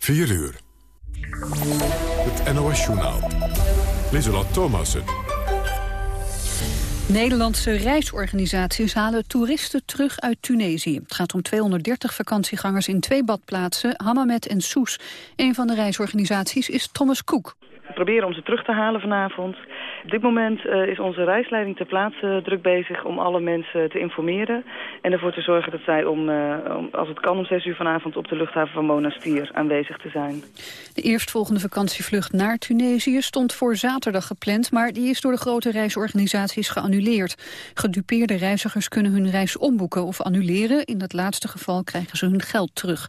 4 uur. Het NOS-journaal. Lieselot Thomassen. Nederlandse reisorganisaties halen toeristen terug uit Tunesië. Het gaat om 230 vakantiegangers in twee badplaatsen, Hammamet en Soes. Een van de reisorganisaties is Thomas Cook. We proberen om ze terug te halen vanavond. Op dit moment uh, is onze reisleiding ter plaatse druk bezig om alle mensen te informeren. En ervoor te zorgen dat zij om, om, als het kan om 6 uur vanavond op de luchthaven van Monastir aanwezig te zijn. De eerstvolgende vakantievlucht naar Tunesië stond voor zaterdag gepland, maar die is door de grote reisorganisaties geannuleerd. Gedupeerde reizigers kunnen hun reis omboeken of annuleren. In dat laatste geval krijgen ze hun geld terug.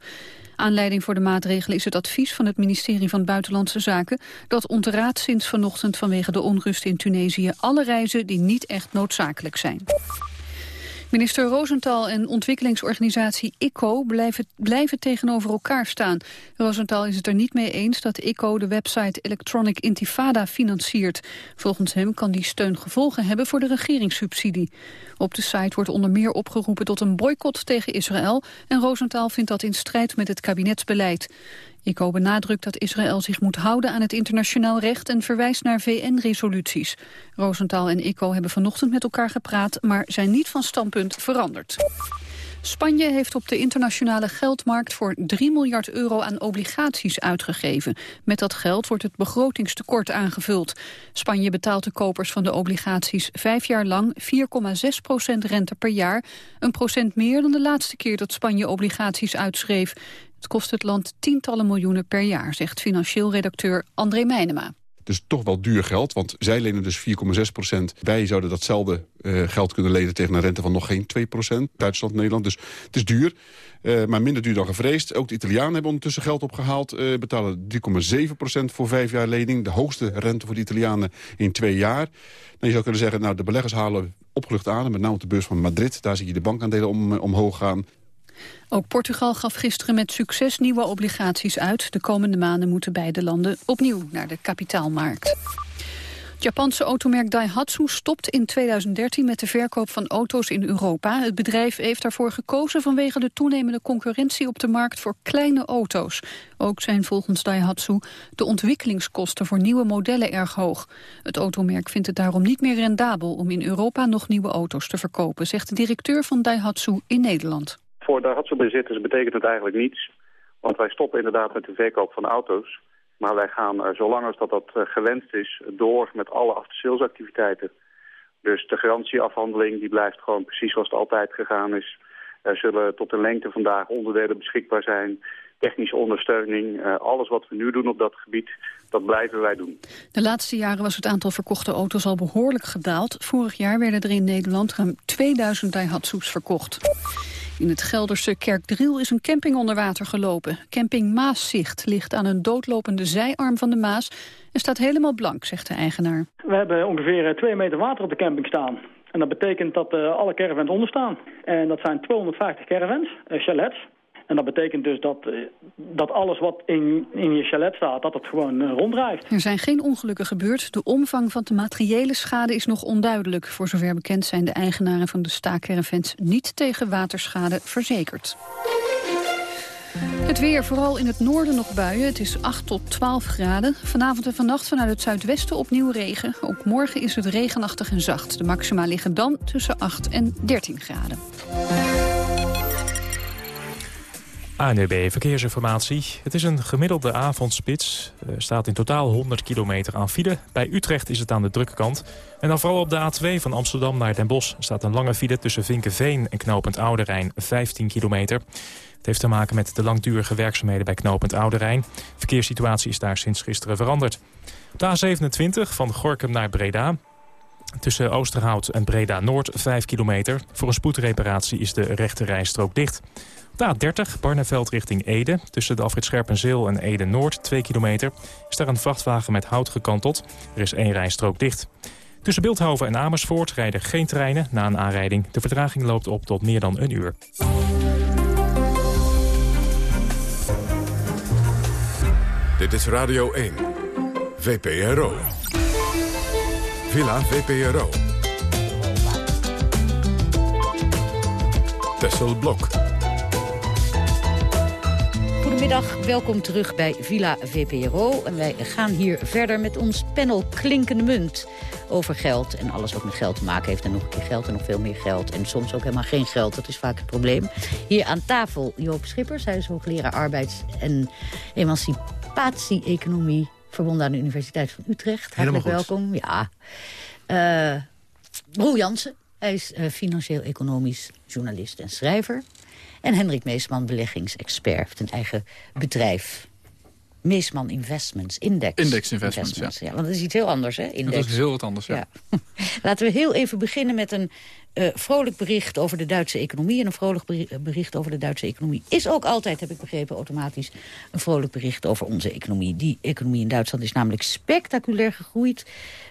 Aanleiding voor de maatregelen is het advies van het ministerie van Buitenlandse Zaken... dat ontraadt sinds vanochtend vanwege de onrust in Tunesië... alle reizen die niet echt noodzakelijk zijn. Minister Rosenthal en ontwikkelingsorganisatie ICO blijven, blijven tegenover elkaar staan. Rosenthal is het er niet mee eens dat ICO de website Electronic Intifada financiert. Volgens hem kan die steun gevolgen hebben voor de regeringssubsidie. Op de site wordt onder meer opgeroepen tot een boycott tegen Israël... en Rosenthal vindt dat in strijd met het kabinetsbeleid. ICO benadrukt dat Israël zich moet houden aan het internationaal recht en verwijst naar VN-resoluties. Rosenthal en ICO hebben vanochtend met elkaar gepraat, maar zijn niet van standpunt veranderd. Spanje heeft op de internationale geldmarkt voor 3 miljard euro aan obligaties uitgegeven. Met dat geld wordt het begrotingstekort aangevuld. Spanje betaalt de kopers van de obligaties vijf jaar lang 4,6 procent rente per jaar. Een procent meer dan de laatste keer dat Spanje obligaties uitschreef. Het kost het land tientallen miljoenen per jaar, zegt financieel redacteur André Meijnema. Dus toch wel duur geld, want zij lenen dus 4,6 procent. Wij zouden datzelfde uh, geld kunnen lenen tegen een rente van nog geen 2 procent. Duitsland, Nederland, dus het is duur. Uh, maar minder duur dan gevreesd. Ook de Italianen hebben ondertussen geld opgehaald. Uh, betalen 3,7 procent voor vijf jaar lening. De hoogste rente voor de Italianen in twee jaar. Nou, je zou kunnen zeggen, nou, de beleggers halen opgelucht aan. Met name op de beurs van Madrid. Daar zie je de bankaandelen om, omhoog gaan. Ook Portugal gaf gisteren met succes nieuwe obligaties uit. De komende maanden moeten beide landen opnieuw naar de kapitaalmarkt. Het Japanse automerk Daihatsu stopt in 2013 met de verkoop van auto's in Europa. Het bedrijf heeft daarvoor gekozen vanwege de toenemende concurrentie op de markt voor kleine auto's. Ook zijn volgens Daihatsu de ontwikkelingskosten voor nieuwe modellen erg hoog. Het automerk vindt het daarom niet meer rendabel om in Europa nog nieuwe auto's te verkopen, zegt de directeur van Daihatsu in Nederland. Voor Daihatsu-bezitters betekent het eigenlijk niets. Want wij stoppen inderdaad met de verkoop van auto's. Maar wij gaan, zolang als dat, dat uh, gewenst is, door met alle after-sales-activiteiten. Dus de garantieafhandeling die blijft gewoon precies zoals het altijd gegaan is. Er zullen tot een lengte vandaag onderdelen beschikbaar zijn. Technische ondersteuning, uh, alles wat we nu doen op dat gebied, dat blijven wij doen. De laatste jaren was het aantal verkochte auto's al behoorlijk gedaald. Vorig jaar werden er in Nederland ruim 2000 Daihatsu's verkocht. In het Gelderse Kerkdriel is een camping onder water gelopen. Camping Maaszicht ligt aan een doodlopende zijarm van de Maas... en staat helemaal blank, zegt de eigenaar. We hebben ongeveer eh, twee meter water op de camping staan. En dat betekent dat uh, alle caravans onderstaan. En dat zijn 250 caravans, uh, chalets. En dat betekent dus dat, uh, dat alles wat in, in je chalet staat, dat het gewoon uh, ronddrijft. Er zijn geen ongelukken gebeurd. De omvang van de materiële schade is nog onduidelijk. Voor zover bekend zijn de eigenaren van de staakcaravans niet tegen waterschade verzekerd. Het weer, vooral in het noorden nog buien. Het is 8 tot 12 graden. Vanavond en vannacht vanuit het zuidwesten opnieuw regen. Ook morgen is het regenachtig en zacht. De maxima liggen dan tussen 8 en 13 graden. ANUB Verkeersinformatie. Het is een gemiddelde avondspits. Er staat in totaal 100 kilometer aan file. Bij Utrecht is het aan de drukke kant. En dan vooral op de A2 van Amsterdam naar Den Bosch... staat een lange file tussen Vinkenveen en Knopend Oude Rijn, 15 kilometer. Het heeft te maken met de langdurige werkzaamheden bij Knopend Oude Rijn. De verkeerssituatie is daar sinds gisteren veranderd. De A27 van Gorkum naar Breda Tussen Oosterhout en Breda-Noord 5 kilometer. Voor een spoedreparatie is de rechte rijstrook dicht. De A30 Barneveld richting Ede. Tussen de afrit Scherpenzeel en Ede-Noord 2 kilometer. Is daar een vrachtwagen met hout gekanteld. Er is één rijstrook dicht. Tussen Beeldhoven en Amersfoort rijden geen treinen na een aanrijding. De vertraging loopt op tot meer dan een uur. Dit is Radio 1. VPRO. Villa VPRO. Tessel Blok. Goedemiddag, welkom terug bij Villa VPRO. En wij gaan hier verder met ons panel Klinkende Munt over geld. En alles wat met geld te maken heeft. En nog een keer geld en nog veel meer geld. En soms ook helemaal geen geld, dat is vaak het probleem. Hier aan tafel Joop Schippers, hij is hoogleraar arbeids- en emancipatie-economie... verbonden aan de Universiteit van Utrecht. Hartelijk welkom. Ja. Uh, Roel Jansen, hij is uh, financieel-economisch journalist en schrijver. En Hendrik Meesman, beleggingsexpert, heeft een eigen bedrijf. Meesman Investments, Index. Index Investments, Ja. ja. Want dat is iets heel anders, hè? Index. Dat is heel wat anders, ja. ja. Laten we heel even beginnen met een uh, vrolijk bericht over de Duitse economie. En een vrolijk bericht over de Duitse economie is ook altijd, heb ik begrepen, automatisch een vrolijk bericht over onze economie. Die economie in Duitsland is namelijk spectaculair gegroeid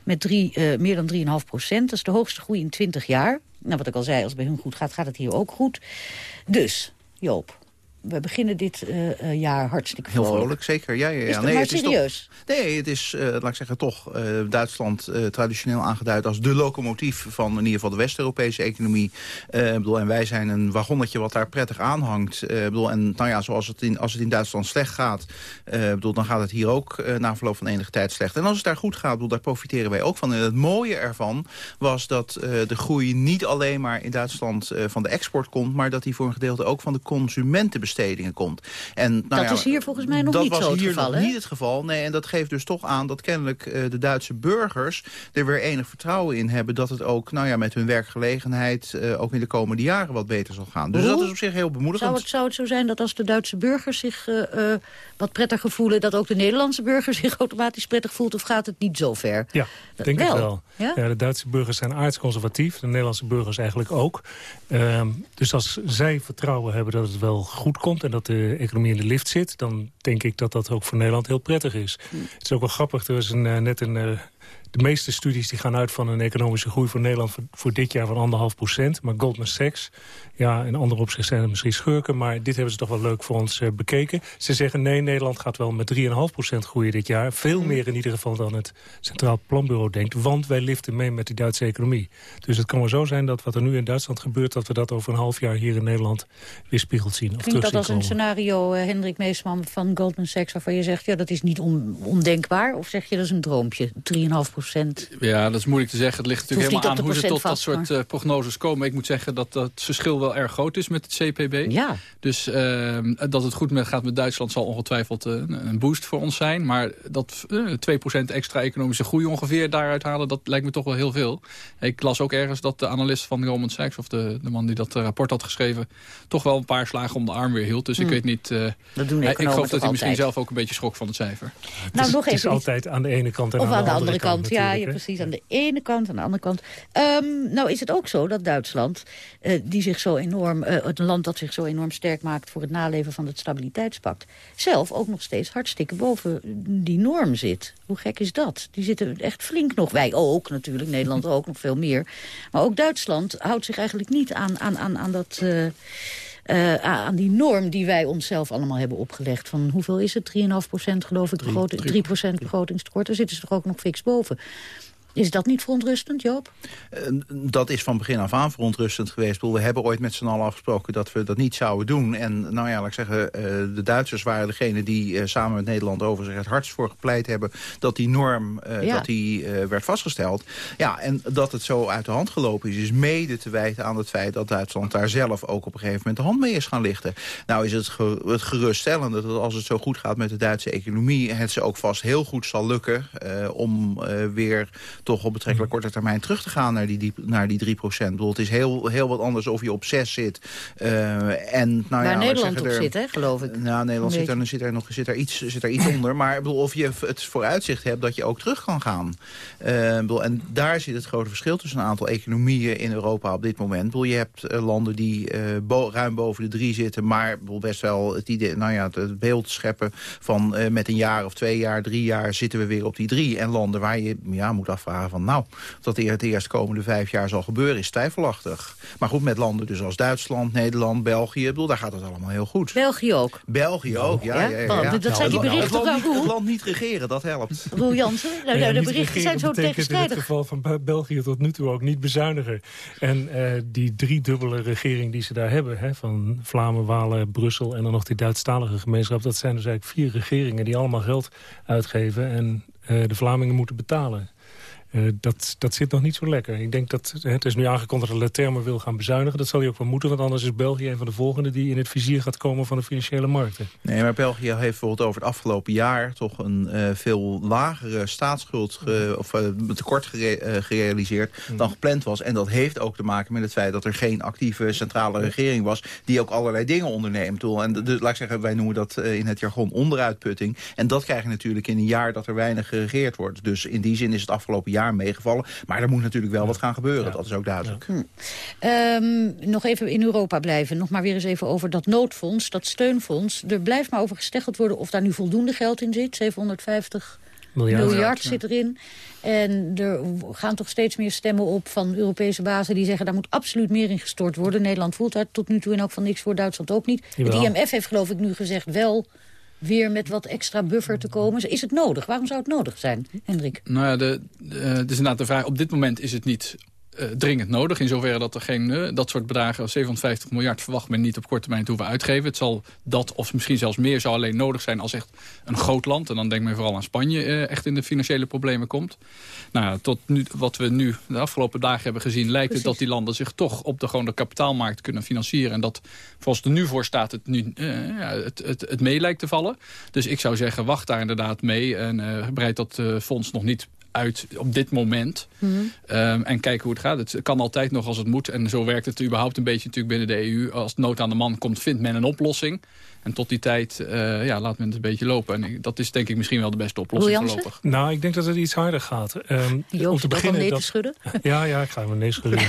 met drie, uh, meer dan 3,5 procent. Dat is de hoogste groei in 20 jaar. Nou, wat ik al zei, als het bij hun goed gaat, gaat het hier ook goed. Dus, Joop, we beginnen dit uh, jaar hartstikke vrolijk. Heel vrolijk, zeker. Ja, ja, ja. Is nee, het serieus? Is toch, nee, het is, uh, laat ik zeggen, toch uh, Duitsland traditioneel aangeduid als de locomotief van in ieder geval de West-Europese economie. bedoel, en wij zijn een wagonnetje wat daar prettig aanhangt. bedoel, en nou ja, zoals het in, als het in Duitsland slecht gaat, bedoel, dan gaat het hier ook na verloop van enige tijd slecht. En als het daar goed gaat, bedoel, daar profiteren wij ook van. En het mooie ervan was dat de groei niet alleen maar in Duitsland van de export komt, maar dat die voor een gedeelte ook van de consumenten komt. En, nou dat ja, is hier volgens mij nog niet zo het geval, Dat was hier niet het geval. Nee, en dat geeft dus toch aan dat kennelijk uh, de Duitse burgers... er weer enig vertrouwen in hebben dat het ook nou ja, met hun werkgelegenheid... Uh, ook in de komende jaren wat beter zal gaan. Dus Hoe? dat is op zich heel bemoedigend. Zou het, zou het zo zijn dat als de Duitse burgers zich uh, wat prettiger voelen... dat ook de Nederlandse burger zich automatisch prettig voelt? Of gaat het niet zo ver? Ja, dat denk wel. ik wel. Ja? ja? de Duitse burgers zijn aardsconservatief. De Nederlandse burgers eigenlijk ook. Uh, dus als zij vertrouwen hebben dat het wel goed komt... en dat de economie in de lift zit... dan denk ik dat dat ook voor Nederland heel prettig is. Het is ook wel grappig, er is een, uh, net een... Uh, de meeste studies die gaan uit van een economische groei voor Nederland... voor, voor dit jaar van anderhalf procent. Maar Goldman Sachs, ja, in andere opzichten zijn het misschien schurken... maar dit hebben ze toch wel leuk voor ons uh, bekeken. Ze zeggen nee, Nederland gaat wel met 3,5 procent groeien dit jaar. Veel meer in ieder geval dan het Centraal Planbureau denkt. Want wij liften mee met die Duitse economie. Dus het kan wel zo zijn dat wat er nu in Duitsland gebeurt... dat we dat over een half jaar hier in Nederland weer spiegeld zien. Of Klinkt dat als een scenario, uh, Hendrik Meesman van Goldman Sachs... waarvan je zegt, ja, dat is niet on ondenkbaar? Of zeg je, dat is een droompje, 3,5 procent? Ja, dat is moeilijk te zeggen. Het ligt natuurlijk helemaal aan hoe ze tot vast, dat soort uh, prognoses komen. Ik moet zeggen dat dat verschil wel erg groot is met het CPB. Ja. Dus uh, dat het goed met, gaat met Duitsland zal ongetwijfeld uh, een boost voor ons zijn. Maar dat uh, 2% extra economische groei ongeveer daaruit halen... dat lijkt me toch wel heel veel. Ik las ook ergens dat de analist van Goldman Sachs... of de, de man die dat rapport had geschreven... toch wel een paar slagen om de arm weer hield. Dus Hmm. ik weet niet... dat doen ik geloof dat hij altijd. misschien zelf ook een beetje schrok van het cijfer. Het nou, is, nog het even is altijd aan de ene kant en of aan, aan de, de andere kant. kant. ja, ja, precies. Aan de ene kant, aan de andere kant. Um, nou is het ook zo dat Duitsland, uh, die zich zo enorm, uh, het land dat zich zo enorm sterk maakt voor het naleven van het stabiliteitspact, zelf ook nog steeds hartstikke boven die norm zit. Hoe gek is dat? Die zitten echt flink nog. Wij ook natuurlijk, Nederland ook nog veel meer. Maar ook Duitsland houdt zich eigenlijk niet aan, aan, aan, aan dat... Uh, uh, aan die norm die wij onszelf allemaal hebben opgelegd. Van hoeveel is het? 3,5 procent geloof ik, 3 procent begrotingstekort. Daar zitten ze toch ook nog fix boven. Is dat niet verontrustend, Joop? Uh, dat is van begin af aan verontrustend geweest. We hebben ooit met z'n allen afgesproken dat we dat niet zouden doen. En nou ja, laat ik zeggen, uh, de Duitsers waren degene die uh, samen met Nederland over zich het hardst voor gepleit hebben... dat die norm ja. dat die, werd vastgesteld. Ja, en dat het zo uit de hand gelopen is, is mede te wijten aan het feit... dat Duitsland daar zelf ook op een gegeven moment de hand mee is gaan lichten. Nou is het, ge het geruststellende dat als het zo goed gaat met de Duitse economie... het ze ook vast heel goed zal lukken om weer toch op betrekkelijk korte termijn terug te gaan naar die, die, naar die 3 procent. Het is heel, heel wat anders of je op 6 zit. Uh, en, nou Waar ja, Nederland op er, zit, hè, geloof ik. Nou, Nederland zit er, zit er nog zit er iets, zit er iets onder. Maar ik bedoel, of je het vooruitzicht hebt dat je ook terug kan gaan. Uh, bedoel, en daar zit het grote verschil tussen een aantal economieën in Europa op dit moment. Bedoel, je hebt uh, landen die bo ruim boven de 3 zitten, maar bedoel, best wel het, idee, nou ja, het beeld scheppen van met een jaar of twee jaar, drie jaar zitten we weer op die 3. En landen waar je ja, moet afvragen van... nou, dat het eerst komende vijf jaar zal gebeuren is twijfelachtig. Maar goed, met landen dus als Duitsland, Nederland, België... bedoel, daar gaat het allemaal heel goed. België ook? België ook, ja. ja, ja, ja. Dat zijn die berichten het, land niet, het land niet regeren, dat helpt. Roel Jansen, nou, nou, de berichten zijn zo tegenstrijdig. in het geval van België tot nu toe ook niet bezuinigen. En uh, die driedubbele regering die ze daar hebben... Hè, van Vlamen, Walen, Brussel en dan nog die Duitsstalige gemeenschap... dat zijn dus eigenlijk vier regeringen die allemaal geld uitgeven... en uh, de Vlamingen moeten betalen. Uh, dat, dat zit nog niet zo lekker. Ik denk dat het is nu aangekondigd dat Leterme wil gaan bezuinigen. Dat zal hij ook wel moeten, want anders is België een van de volgende... die in het vizier gaat komen van de financiële markten. Nee, maar België heeft bijvoorbeeld over het afgelopen jaar... toch een uh, veel lagere staatsschuld ge, of uh, tekort gere, gerealiseerd mm. dan gepland was. En dat heeft ook te maken met het feit dat er geen actieve centrale regering was... die ook allerlei dingen onderneemt. En laat ik zeggen, wij noemen dat in het jargon onderuitputting. En dat krijg je natuurlijk in een jaar dat er weinig geregeerd wordt. Dus in die zin is het afgelopen jaar meegevallen. Maar er moet natuurlijk wel wat gaan gebeuren, dat is ook duidelijk. Hm. Um, nog even in Europa blijven. Nog maar weer eens even over dat noodfonds, dat steunfonds. Er blijft maar over gesteggeld worden of daar nu voldoende geld in zit. 750 miljard, miljard zit erin. En er gaan toch steeds meer stemmen op van Europese bazen... die zeggen, daar moet absoluut meer in gestort worden. Nederland voelt daar tot nu toe in ook van niks voor, Duitsland ook niet. Het IMF heeft geloof ik nu gezegd wel weer met wat extra buffer te komen? Is het nodig? Waarom zou het nodig zijn, Hendrik? Nou ja, de, het is inderdaad de vraag. Op dit moment is het niet dringend nodig. In zoverre dat er geen uh, dat soort bedragen, 750 miljard, verwacht men niet op korte termijn te hoeven uitgeven. Het zal dat, of misschien zelfs meer, zou alleen nodig zijn als echt een groot land. En dan denkt men vooral aan Spanje, uh, echt in de financiële problemen komt. Nou, tot nu, wat we nu de afgelopen dagen hebben gezien, lijkt Precies. het dat die landen zich toch op de, gewoon de kapitaalmarkt kunnen financieren. En dat, volgens er nu voor staat, het, nu, ja, het, het, het mee lijkt te vallen. Dus ik zou zeggen, wacht daar inderdaad mee en breid dat fonds nog niet uit op dit moment. Mm -hmm. um, en kijken hoe het gaat. Het kan altijd nog als het moet. En zo werkt het überhaupt een beetje natuurlijk binnen de EU. Als nood aan de man komt, vindt men een oplossing. En tot die tijd uh, ja, laat men het een beetje lopen. En dat is denk ik misschien wel de beste oplossing voorlopig. Nou, ik denk dat het iets harder gaat. Um, om te beginnen nee dat, te schudden? Ja, ja, ik ga hem nee schudden.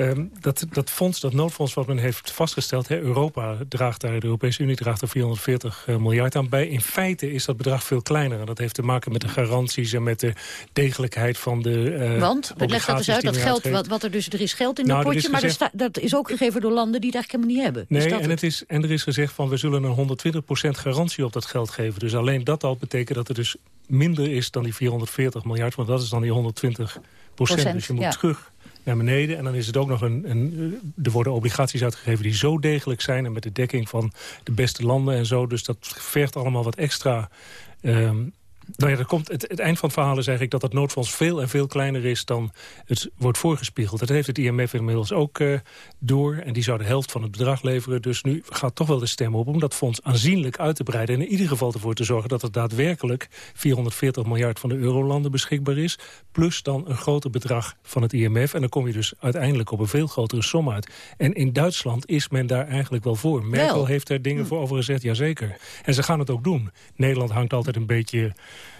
um, dat, dat fonds, dat noodfonds wat men heeft vastgesteld... Hè, Europa draagt daar, de Europese Unie draagt er 440 uh, miljard aan bij. In feite is dat bedrag veel kleiner. En dat heeft te maken met de garanties en met de degelijkheid van de uh, Want, leg dat eens uit, dat geld, wat, wat er dus, er is geld in nou, de potje... maar gezegd... dat is ook gegeven door landen die het eigenlijk helemaal niet hebben. Nee, en, het is, en er is gezegd van we zullen een 120% garantie op dat geld geven. Dus alleen dat al betekent dat er dus minder is dan die 440 miljard. Want dat is dan die 120 procent. Dus je moet terug naar beneden. En dan is het ook nog een, een... Er worden obligaties uitgegeven die zo degelijk zijn... en met de dekking van de beste landen en zo. Dus dat vergt allemaal wat extra... Um, nou ja, dat komt, het, het, eind van het verhaal is eigenlijk dat dat noodfonds veel en veel kleiner is dan het wordt voorgespiegeld. Dat heeft het IMF inmiddels ook uh, door en die zou de helft van het bedrag leveren. Dus nu gaat toch wel de stem op om dat fonds aanzienlijk uit te breiden. En in ieder geval ervoor te zorgen dat er daadwerkelijk 440 miljard van de eurolanden beschikbaar is. Plus dan een groter bedrag van het IMF. En dan kom je dus uiteindelijk op een veel grotere som uit. En in Duitsland is men daar eigenlijk wel voor. Merkel wel. heeft er dingen hm. voor over gezegd, jazeker. En ze gaan het ook doen. Nederland hangt altijd een beetje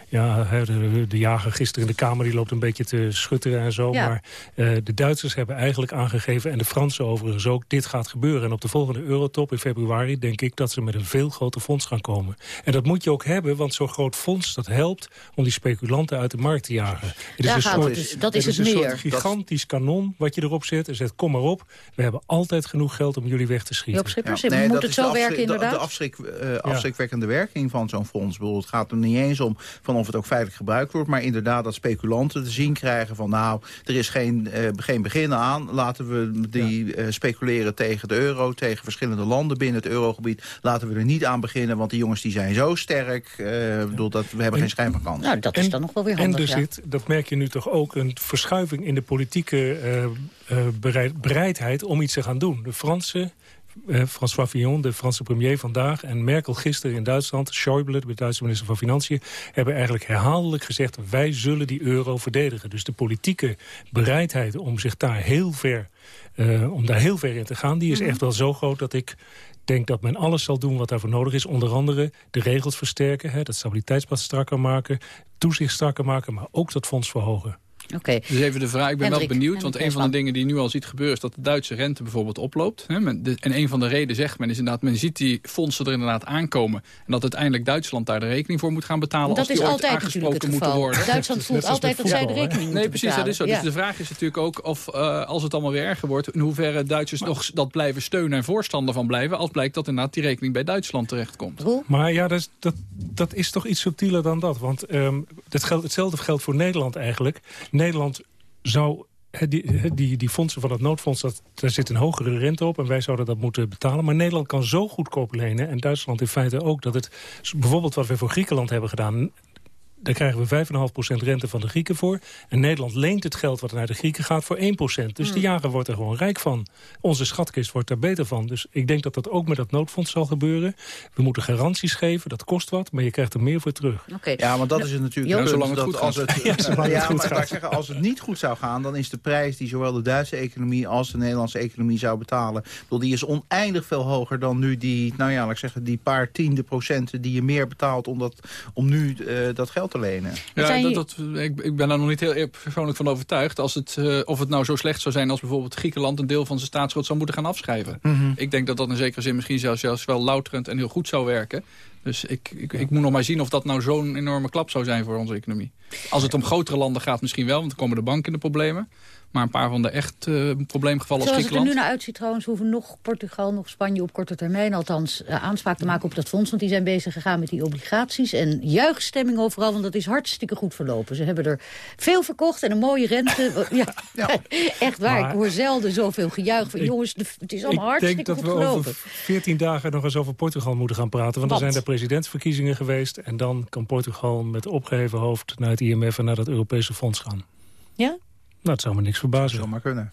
ja, de, de, jager gisteren in de Kamer die loopt een beetje te schutteren en zo. Ja. Maar uh, de Duitsers hebben eigenlijk aangegeven, en de Fransen overigens ook, dit gaat gebeuren. En op de volgende Eurotop in februari denk ik dat ze met een veel groter fonds gaan komen. En dat moet je ook hebben, want zo'n groot fonds dat helpt om die speculanten uit de markt te jagen. Het is een soort, dus, dat is het, het is een soort gigantisch kanon wat je erop zet en zegt kom maar op. We hebben altijd genoeg geld om jullie weg te schieten. Joop Schippers, ja. nee, moet het zo werken inderdaad? De, de afschrik, uh, afschrikwekkende ja. werking van zo'n fonds. Het gaat er niet eens om van of het ook feitelijk gebruikt wordt. Maar inderdaad dat speculanten te zien krijgen van... nou, er is geen, uh, geen begin aan. Laten we die ja. uh, speculeren tegen de euro, tegen verschillende landen binnen het eurogebied. Laten we er niet aan beginnen, want die jongens die zijn zo sterk. Uh, bedoel, dat, we hebben en, geen schijn van kans. Nou, dat is dan nog wel weer handig, En er zit, dat merk je nu toch ook, een verschuiving in de politieke bereid, bereidheid om iets te gaan doen. De Fransen eh, François Fillon, de Franse premier vandaag... en Merkel gisteren in Duitsland, Schäuble, de Duitse minister van Financiën... hebben eigenlijk herhaaldelijk gezegd... wij zullen die euro verdedigen. Dus de politieke bereidheid om zich daar heel ver... Uh, om daar heel ver in te gaan, die is mhm. echt wel zo groot dat ik denk dat men alles zal doen wat daarvoor nodig is. Onder andere de regels versterken, hè, dat stabiliteitspad strakker maken... toezicht strakker maken, maar ook dat fonds verhogen. Oké. Dus even de vraag, ik ben Hendrik, wel benieuwd, want Hendrik een van de dingen die je nu al ziet gebeuren... is dat de Duitse rente bijvoorbeeld oploopt. Hè, men- de- en een van de redenen, zegt men, is inderdaad... men ziet die fondsen er inderdaad aankomen... en dat uiteindelijk Duitsland daar de rekening voor moet gaan betalen... Dat als die is ooit altijd aangesproken moeten worden. Duitsland voelt altijd dat zij de rekening Nee, precies, dat is zo. Dus de vraag is natuurlijk ook of, eh, als het allemaal weer erger wordt... in hoeverre Duitsers nog dat blijven steunen en voorstander van blijven... als blijkt dat inderdaad die rekening bij Duitsland terechtkomt. Roel? Maar ja, dat is, dat, dat is toch iets subtieler dan dat. Want ehm, dat geldt, hetzelfde geldt voor Nederland eigenlijk. Nederland zou... Die, die, die fondsen van het noodfonds, dat, daar zit een hogere rente op... en wij zouden dat moeten betalen. Maar Nederland kan zo goedkoop lenen, en Duitsland in feite ook... dat het bijvoorbeeld wat we voor Griekenland hebben gedaan... Daar krijgen we 5,5% rente van de Grieken voor. En Nederland leent het geld wat naar de Grieken gaat voor 1%. Dus de jager wordt er gewoon rijk van. Onze schatkist wordt daar beter van. Dus ik denk dat dat ook met dat noodfonds zal gebeuren. We moeten garanties geven, dat kost wat, maar je krijgt er meer voor terug. Oké. Ja, want dat is het natuurlijk. Jo. het punt, Zolang het dat goed als het, Ja, zolang het ja, goed maar gaat. laat ik zeggen, als het niet goed zou gaan, dan is de prijs die zowel de Duitse economie als de Nederlandse economie zou betalen, bedoel, die is oneindig veel hoger dan nu die, nou ja, laat ik zeggen, die paar tiende procenten die je meer betaalt om, dat, om nu eh, dat geld te lenen. Ja, zijn dat, dat, ik, ik ben daar nog niet heel persoonlijk van overtuigd. Als het, eh, of het nou zo slecht zou zijn als bijvoorbeeld Griekenland... een deel van zijn staatsschuld zou moeten gaan afschrijven. Ik denk dat dat in zekere zin misschien zelfs, zelfs wel louterend en heel goed zou werken. Dus ik, ik, ik moet nog maar zien of dat nou zo'n enorme klap zou zijn voor onze economie. Als het om grotere landen gaat misschien wel, want dan komen de banken in de problemen. Maar een paar van de echt eh, probleemgevallen als Zoals het er nu Griekenland... naar uitziet trouwens, hoeven nog Portugal, nog Spanje op korte termijn althans eh, aanspraak te maken op dat fonds. Want die zijn bezig gegaan met die obligaties. En juichstemming overal, want dat is hartstikke goed verlopen. Ze hebben er veel verkocht en een mooie rente. ja, echt waar. Maar- ik hoor zelden zoveel gejuich van Ik- jongens, het is allemaal Ik hartstikke denk dat goed we verlopen. over 14 dagen nog eens over Portugal moeten gaan praten. Want Wat? er zijn de presidentsverkiezingen geweest. En dan kan Portugal met opgeheven hoofd naar het IMF en naar het Europese fonds gaan. Ja? Nou, het zou me niks Dat verbazen. zou maar kunnen.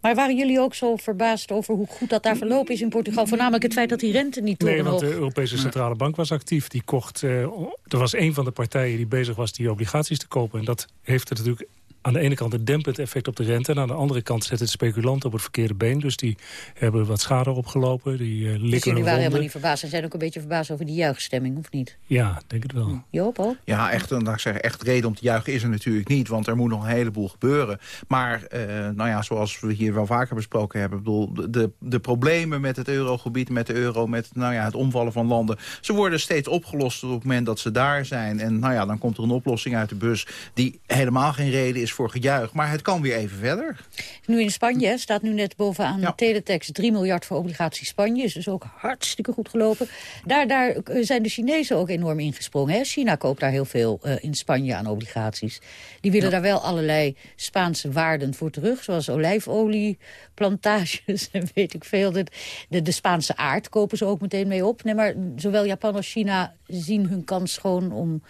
Maar waren jullie ook zo verbaasd over hoe goed dat daar verlopen is in Portugal? Voornamelijk het feit dat die rente niet Nee, want de Europese Centrale Bank was actief. Die kocht, eh, er was een van de partijen die bezig was die obligaties te kopen. En dat heeft er natuurlijk aan de ene kant een dempend effect op de rente... en aan de andere kant zet het speculanten op het verkeerde been. Dus die hebben wat schade opgelopen. Die eh Dus jullie waren helemaal niet verbaasd. En zijn ook een beetje verbaasd over die juichstemming, of niet? Ja, denk het wel. Joop ook? Ja, echt, laat ik zeggen, echt reden om te juichen is er natuurlijk niet. Want er moet nog een heleboel gebeuren. Maar, eh, nou ja, zoals we hier wel vaker besproken hebben... Ik bedoel, de- de, de problemen met het eurogebied, met de euro... met nou ja, het omvallen van landen... ze worden steeds opgelost op het moment dat ze daar zijn. En nou ja, dan komt er een oplossing uit de bus... die helemaal geen reden is voor gejuich. Maar het kan weer even verder. Nu in Spanje hè, staat nu net bovenaan Ja. de teletext 3 miljard voor obligaties Spanje. Is dus ook hartstikke goed gelopen. Daar, daar eh, zijn de Chinezen ook enorm ingesprongen. Hè. China koopt daar heel veel eh, in Spanje aan obligaties. Die willen daar wel allerlei Spaanse waarden voor terug. Zoals olijfolie, plantages en weet ik veel. De, de, de Spaanse aard kopen ze ook meteen mee op. Nee, maar zowel Japan als China zien hun kans gewoon om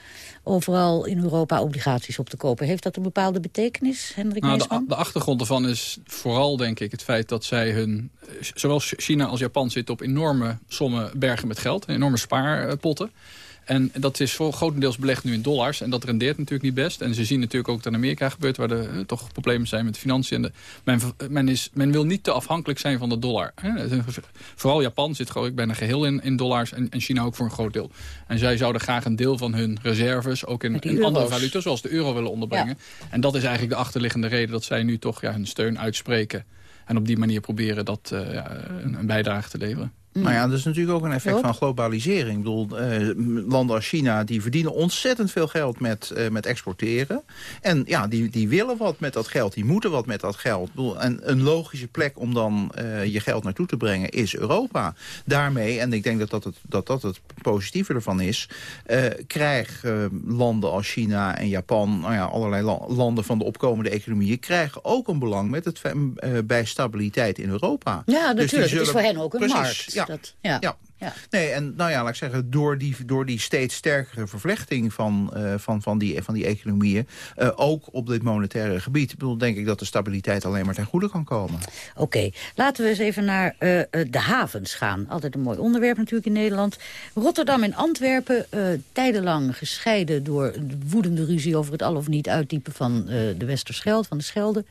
overal in Europa obligaties op te kopen. Heeft dat een bepaalde betekenis, Hendrik Nou, de, de achtergrond ervan is vooral, denk ik, het feit dat zij hun... Zowel China als Japan zitten op enorme sommen bergen met geld. Enorme spaarpotten. En dat is voor grotendeels belegd nu in dollars. En dat rendeert natuurlijk niet best. En ze zien natuurlijk ook er in Amerika gebeurt... waar er eh, toch problemen zijn met de financiën. En de, men, men, is, men wil niet te afhankelijk zijn van de dollar. Hè. Vooral Japan zit gewoon bijna geheel in, in dollars. En, en China ook voor een groot deel. En zij zouden graag een deel van hun reserves... ook in, in andere valuta, zoals de euro willen onderbrengen. En dat is eigenlijk de achterliggende reden... dat zij nu toch ja, hun steun uitspreken. En op die manier proberen dat eh, ja, een, een bijdrage te leveren. Nou ja, dat is natuurlijk ook een effect Joop? van globalisering. Ik bedoel, eh, landen als China die verdienen ontzettend veel geld met, eh, met exporteren. En ja, die, die willen wat met dat geld, die moeten wat met dat geld. Ik bedoel, en een logische plek om dan eh, je geld naartoe te brengen is Europa. Daarmee, en ik denk dat dat het, dat dat het positieve ervan is... eh krijgen landen als China en Japan, nou ja, allerlei la- landen van de opkomende economieën... krijgen ook een belang met het, eh, bij stabiliteit in Europa. Ja, Dus natuurlijk. het is voor hen ook een Precies, markt. ja. Dat, ja. Ja. Ja. Nee, en nou ja, laat ik zeggen, door die, door die steeds sterkere vervlechting van, eh, van, van, die, van die economieën, eh, ook op dit monetaire gebied, ik bedoel, denk ik dat de stabiliteit alleen maar ten goede kan komen. Oké, laten we eens even naar eh, de havens gaan. Altijd een mooi onderwerp natuurlijk in Nederland. Rotterdam en Antwerpen, tijdenlang gescheiden door de woedende ruzie over het al of niet uitdiepen van de Westerschelde, van de Schelde.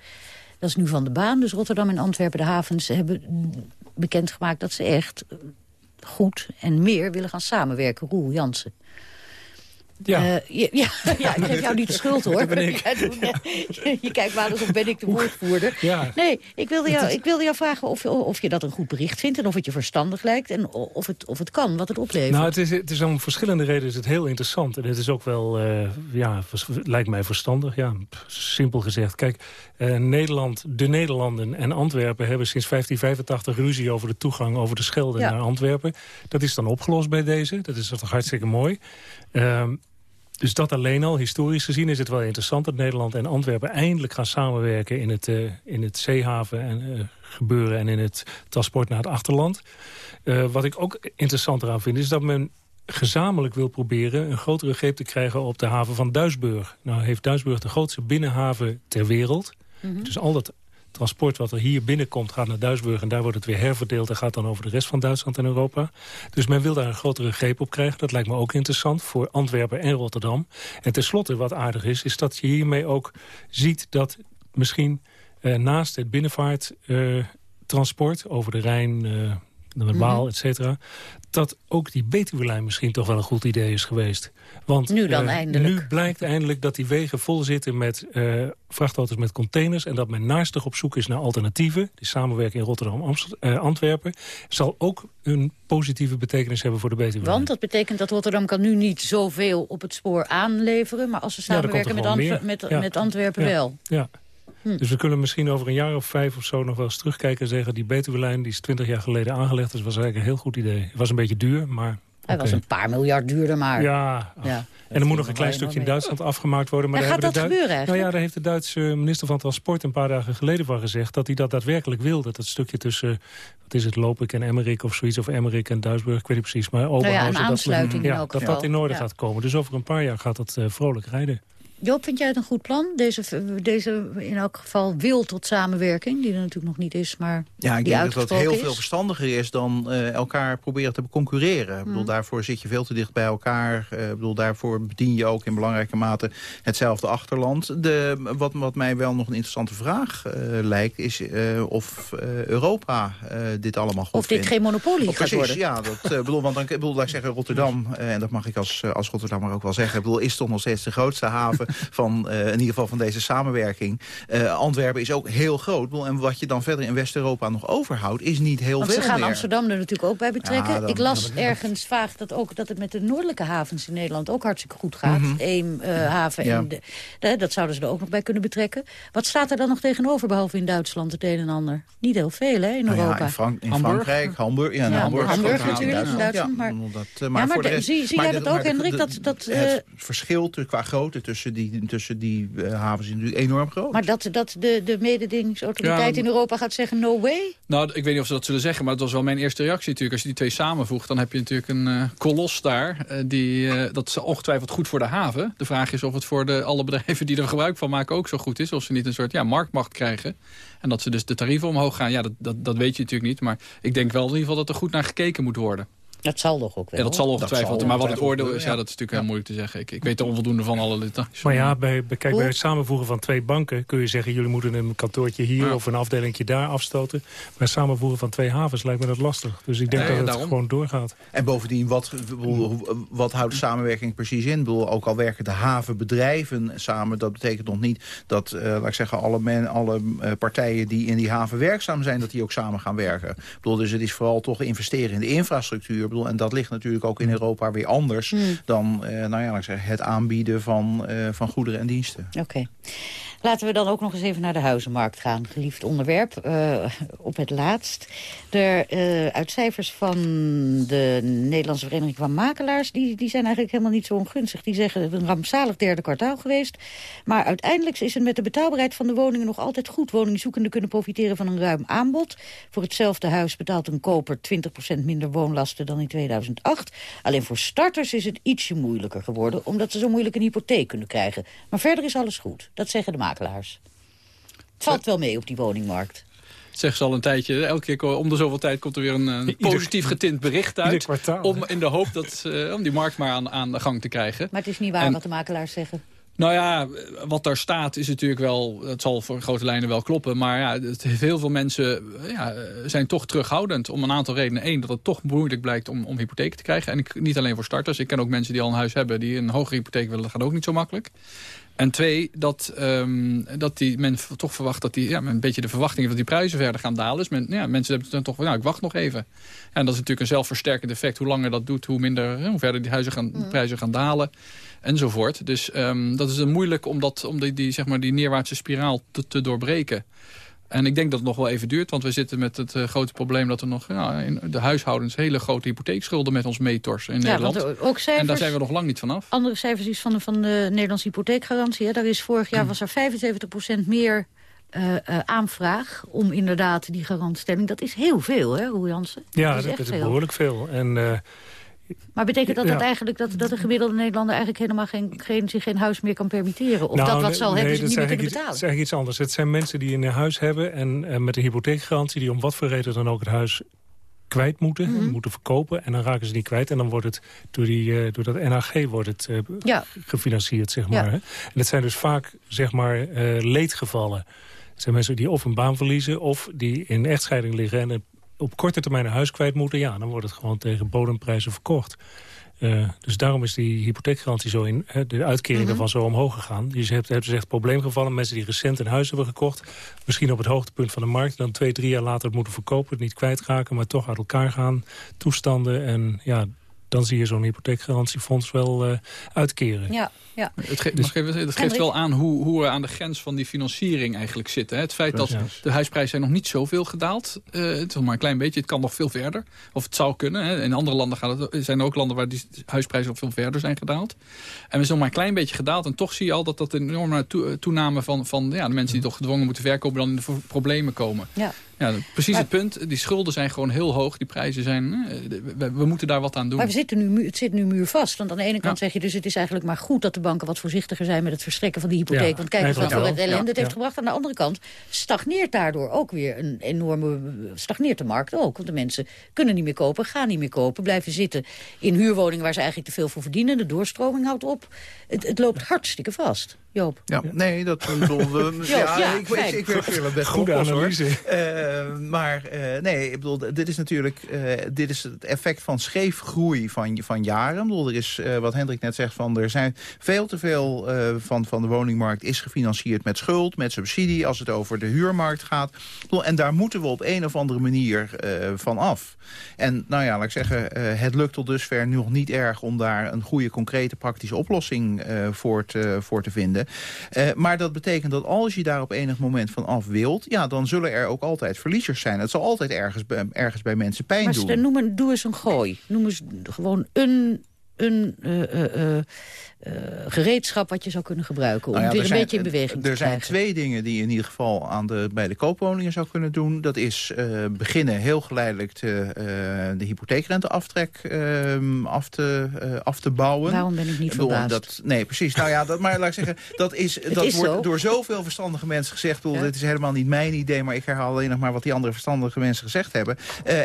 Dat is nu van de baan. Dus Rotterdam en Antwerpen, de havens, hebben bekendgemaakt dat ze echt eh, goed en meer willen gaan samenwerken. Roel Jansen. Ja. Uh, ja, ja, ik geef jou niet de schuld hoor. ben ik. je kijkt maar eens of ben ik de woordvoerder. Nee, ik wilde, jou, ik wilde jou vragen of, of je dat een goed bericht vindt... en of het je verstandig lijkt en of het, of het kan, wat het oplevert. Nou, het is, het is om verschillende redenen is het heel interessant. En het is ook wel, uh, ja, lijkt mij verstandig. Ja, simpel gezegd. Kijk, uh, Nederland, de Nederlanden en Antwerpen hebben sinds 1585 ruzie over de toegang over de Schelde naar Antwerpen. Dat is dan opgelost bij deze. Dat is toch hartstikke mooi. Um, dus dat alleen al, historisch gezien, is het wel interessant... dat Nederland en Antwerpen eindelijk gaan samenwerken... in het, uh, in het zeehaven en, uh, gebeuren en in het transport naar het achterland. Uh, wat ik ook interessant eraan vind, is dat men gezamenlijk wil proberen... een grotere greep te krijgen op de haven van Duisburg. Nou heeft Duisburg de grootste binnenhaven ter wereld. Mm -hmm. Dus al dat transport wat er hier binnenkomt gaat naar Duisburg... en daar wordt het weer herverdeeld en gaat dan over de rest van Duitsland en Europa. Dus men wil daar een grotere greep op krijgen. Dat lijkt me ook interessant voor Antwerpen en Rotterdam. En tenslotte, wat aardig is, is dat je hiermee ook ziet... dat misschien eh, naast het binnenvaarttransport uh, over de Rijn... Uh, de Waal, -hmm. et cetera... dat ook die Betuwe-lijn misschien toch wel een goed idee is geweest. Want nu dan uh, eindelijk. Nu blijkt eindelijk dat die wegen vol zitten met uh, vrachtauto's met containers... en dat men naastig op zoek is naar alternatieven. Die samenwerking in Rotterdam, uh, Antwerpen... zal ook een positieve betekenis hebben voor de Betuwe. Want dat betekent dat Rotterdam kan nu niet zoveel op het spoor aanleveren... maar als ze samenwerken ja, met, Antwer met, ja. met, Antwerpen ja. wel. Ja. Hm. Dus we kunnen misschien over een jaar of vijf of zo nog wel eens terugkijken en zeggen... die Betuwe-lijn die is twintig jaar geleden aangelegd. Dat was eigenlijk een heel goed idee. Het was een beetje duur, maar... Hij okay. was een paar miljard duurder, maar... Ja, ja en er moet nog een klein stukje in Duitsland afgemaakt worden. Maar en daar gaat dat gebeuren Nou ja, daar heeft de Duitse minister van Transport een paar dagen geleden van gezegd... dat hij dat daadwerkelijk wil. Dat het stukje tussen, wat is het, Lopik en Emmerik of zoiets... of Emmerik en Duisburg, ik weet niet precies. Maar Oberhausen, nou ja, een aansluiting dat, in elk dat, dat in orde ja. gaat komen. Dus over een paar jaar gaat dat uh, vrolijk rijden. Joop, vind jij het een goed plan? Deze, deze in elk geval wil tot samenwerking, die er natuurlijk nog niet is, maar Ja, ik die denk dat dat heel is. veel verstandiger is dan uh, elkaar proberen te concurreren. Ik bedoel, daarvoor zit je veel te dicht bij elkaar. Uh, ik bedoel, daarvoor bedien je ook in belangrijke mate hetzelfde achterland. De, wat, wat mij wel nog een interessante vraag uh, lijkt, is of Europa dit allemaal goed Of dit vindt. geen monopolie oh, gaat precies, worden. ja. Dat, bedoel, want dan bedoel, laat ik zeggen, Rotterdam, en dat mag ik als, als Rotterdammer ook wel zeggen, ik bedoel, is toch nog steeds de grootste haven van, uh, in ieder geval van deze samenwerking. Uh, Antwerpen is ook heel groot. En wat je dan verder in West-Europa nog overhoudt, is niet heel Want veel ze gaan meer. Amsterdam er natuurlijk ook bij betrekken. Ja, dan- ik las dan- dan- ergens vaag dat, ook, dat het met de noordelijke havens in Nederland ook hartstikke goed gaat. Mhm. Eemhaven Ja. en de, de- dat zouden ze er ook nog bij kunnen betrekken. Wat staat er dan nog tegenover, behalve in Duitsland het een en ander? Niet heel veel, hè, in Nou ja, Europa. in, Frank- in Hamburg. Frankrijk, Hamburg. Ja, in Ja, Hamburg, Hamburg natuurlijk, in Duitsland, maar- Ja, dat, eh, Ja, maar voor de de- rest- zie- zie maar jij dat ook, Hendrik? Dat- dat, het eh, verschil qua grootte tussen die, tussen die uh, havens is natuurlijk enorm groot. Maar dat, dat de, de mededingingsautoriteit Ja, in Europa gaat zeggen no way? Nou, ik weet niet of ze dat zullen zeggen, maar dat was wel mijn eerste reactie natuurlijk. Als je die twee samenvoegt, dan heb je natuurlijk een eh, kolos daar. eh, die, eh, dat is ongetwijfeld goed voor de haven. De vraag is of het voor de, alle bedrijven die er gebruik van maken ook zo goed is. Of ze niet een soort ja, marktmacht krijgen. En dat ze dus de tarieven omhoog gaan. Ja, dat, dat, dat weet je natuurlijk niet. Maar ik denk wel in ieder geval dat er goed naar gekeken moet worden. Dat zal toch ook wel? Ja, dat zal ongetwijfeld. zal maar wat het oordeel is, ja, dat is natuurlijk heel moeilijk te zeggen. Ik, ik weet er onvoldoende van alle details. Maar ja, bij, bij- kijk, bij het samenvoegen van twee banken kun je zeggen... jullie moeten een kantoortje hier Ja. of een afdelingje daar afstoten. Bij het samenvoegen van twee havens lijkt me dat lastig. Dus ik denk dat het daarom. gewoon doorgaat. En bovendien, wat, wat houdt de samenwerking precies in? Ik bedoel, ook al werken de havenbedrijven samen... dat betekent nog niet dat, eh, laat ik zeggen, alle, men, alle eh, partijen die in die haven werkzaam zijn... dat die ook samen gaan werken. Ik bedoel, dus het is vooral toch investeren in de infrastructuur. Bedoel, en dat ligt natuurlijk ook in Europa weer anders... Hmm. dan eh, nou ja, het aanbieden van, eh, van goederen en diensten. Oké. Laten we dan ook nog eens even naar de huizenmarkt gaan. Geliefd onderwerp, eh, op het laatst. Er, eh, uit cijfers van de Nederlandse Vereniging van Makelaars... Die, die zijn eigenlijk helemaal niet zo ongunstig. Die zeggen het een rampzalig derde kwartaal geweest. Maar uiteindelijk is het met de betaalbaarheid van de woningen nog altijd goed. Woningzoekenden kunnen profiteren van een ruim aanbod. Voor hetzelfde huis betaalt een koper 20% minder woonlasten dan in 2008. Alleen voor starters is het ietsje moeilijker geworden... omdat ze zo moeilijk een hypotheek kunnen krijgen. Maar verder is alles goed. Dat zeggen de makelaars. Het valt wel mee op die woningmarkt. Zeg ze al een tijdje. Elke keer om de zoveel tijd komt er weer een, een Ieder- positief getint bericht Ieder uit. kwartaal. Om in de hoop dat, eh, om die markt maar aan, aan de gang te krijgen. Maar het is niet waar En- wat de makelaars zeggen. Nou ja, wat daar staat is natuurlijk wel... het zal voor grote lijnen wel kloppen... maar ja, het, heel veel mensen ja, zijn toch terughoudend om een aantal redenen. Eén, dat het toch moeilijk blijkt om, om hypotheken te krijgen. En ik, niet alleen voor starters. Ik ken ook mensen die al een huis hebben... die een hogere hypotheek willen. Dat gaat ook niet zo makkelijk. En twee, dat, um, dat die, men toch verwacht dat die, ja, een beetje de verwachting dat die prijzen verder gaan dalen. Dus men, ja, mensen hebben dan toch van, nou, ik wacht nog even. En dat is natuurlijk een zelfversterkend effect. Hoe langer dat doet, hoe, minder, hoe verder die huizen gaan, mm. prijzen gaan dalen enzovoort. Dus um, dat is moeilijk om, dat, om die, die, zeg maar, die neerwaartse spiraal te, te doorbreken. En ik denk dat het nog wel even duurt, want we zitten met het uh, grote probleem... dat er nog ja, in de huishoudens hele grote hypotheekschulden met ons meetorsen in ja, Nederland. Ook cijfers, en daar zijn we nog lang niet vanaf. Andere cijfers is van de, van de Nederlandse hypotheekgarantie. Hè, daar is vorig jaar was er 75% meer uh, uh, aanvraag om inderdaad die garantstelling. Dat is heel veel, hè, Roel Jansen? Ja, dat is, dat is behoorlijk veel. En maar betekent dat, dat eigenlijk dat, dat de gemiddelde Nederlander eigenlijk helemaal geen, geen, zich geen huis meer kan permitteren? Of nou, dat wat zal nee, hebben ze niet meer kunnen betalen? Dat is eigenlijk iets anders. Het zijn mensen die een huis hebben en, en met een hypotheekgarantie... die om wat voor reden dan ook het huis kwijt moeten, mm moeten verkopen. En dan raken ze niet kwijt. En dan wordt het door, die, uh, door dat NAG wordt het uh, ja. gefinancierd, zeg maar. Ja. En het zijn dus vaak, zeg maar, uh, leedgevallen. Het zijn mensen die of een baan verliezen... of die in echtscheiding liggen en op korte termijn een huis kwijt moeten... ja, dan wordt het gewoon tegen bodemprijzen verkocht. Uh, dus daarom is die hypotheekgarantie zo in, de uitkering -hmm. ervan zo omhoog gegaan. Je hebt, hebt dus echt probleemgevallen. Mensen die recent een huis hebben gekocht. Misschien op het hoogtepunt van de markt. Dan twee, drie jaar later het moeten verkopen. Het niet kwijtraken, maar toch uit elkaar gaan. Toestanden. En ja, dan zie je zo'n hypotheekgarantiefonds wel uh, uitkeren. Ja, ja. Het, ge dus, het geeft wel aan hoe, hoe we aan de grens van die financiering eigenlijk zitten. Hè? Het feit dat de huisprijzen zijn nog niet zoveel gedaald. Uh, het is nog maar een klein beetje. Het kan nog veel verder. Of het zou kunnen. Hè? In andere landen gaan het, zijn er ook landen waar die huisprijzen nog veel verder zijn gedaald. En we zijn nog maar een klein beetje gedaald. En toch zie je al dat dat een enorme toename van, van ja, de mensen die toch gedwongen moeten verkopen... dan in de problemen komen. Ja. Ja, precies het punt. Die schulden zijn gewoon heel hoog. Die prijzen zijn... We, we, moeten daar wat aan doen. Maar we zitten nu, het zit nu muurvast. Want aan de ene kant zeg je dus... het is eigenlijk maar goed dat de banken wat voorzichtiger zijn... met het verstrekken van die hypotheek. Ja, want kijk eens wat voor ellende het heeft gebracht. Aan de andere kant stagneert daardoor ook weer een enorme... stagneert de markt ook. Want de mensen kunnen niet meer kopen, gaan niet meer kopen... blijven zitten in huurwoningen waar ze eigenlijk te veel voor verdienen. De doorstroming houdt op. Het, het loopt hartstikke vast. Joop. Ja, nee, dat bedoel, we, ja, ja, ik, ik, ik, ik wil het best Goede analyse. Uh, maar uh, nee, ik bedoel, dit is natuurlijk uh, dit is het effect van scheefgroei van, van jaren. Ik bedoel, er is, wat Hendrik net zegt, van er zijn veel te veel van, van de woningmarkt is gefinancierd met schuld, met subsidie, als het over de huurmarkt gaat. Bedoel, en daar moeten we op een of andere manier van af. En nou ja, laat ik zeggen, het lukt tot dusver nog niet erg om daar een goede, concrete, praktische oplossing voor, te, voor te vinden. Uh, maar dat betekent dat als je daar op enig moment van af wilt... ja, dan zullen er ook altijd verliezers zijn. Het zal altijd ergens, ergens bij mensen pijn maar doen. Doe eens een gooi. Noem eens gewoon een een uh, uh, uh, gereedschap wat je zou kunnen gebruiken... om nou ja, weer een zijn, beetje in beweging te krijgen. Er zijn twee dingen die je in ieder geval aan de, bij de koopwoningen zou kunnen doen. Dat is beginnen heel geleidelijk te, de hypotheekrenteaftrek ehm, af, te, af te bouwen. Waarom ben ik niet verbaasd? Dat, nee, precies. Nou ja, dat, maar laat ik zeggen, dat, is, dat is wordt zo. door zoveel verstandige mensen gezegd. Bedoel, ja. Dit is helemaal niet mijn idee, maar ik herhaal alleen nog maar wat die andere verstandige mensen gezegd hebben.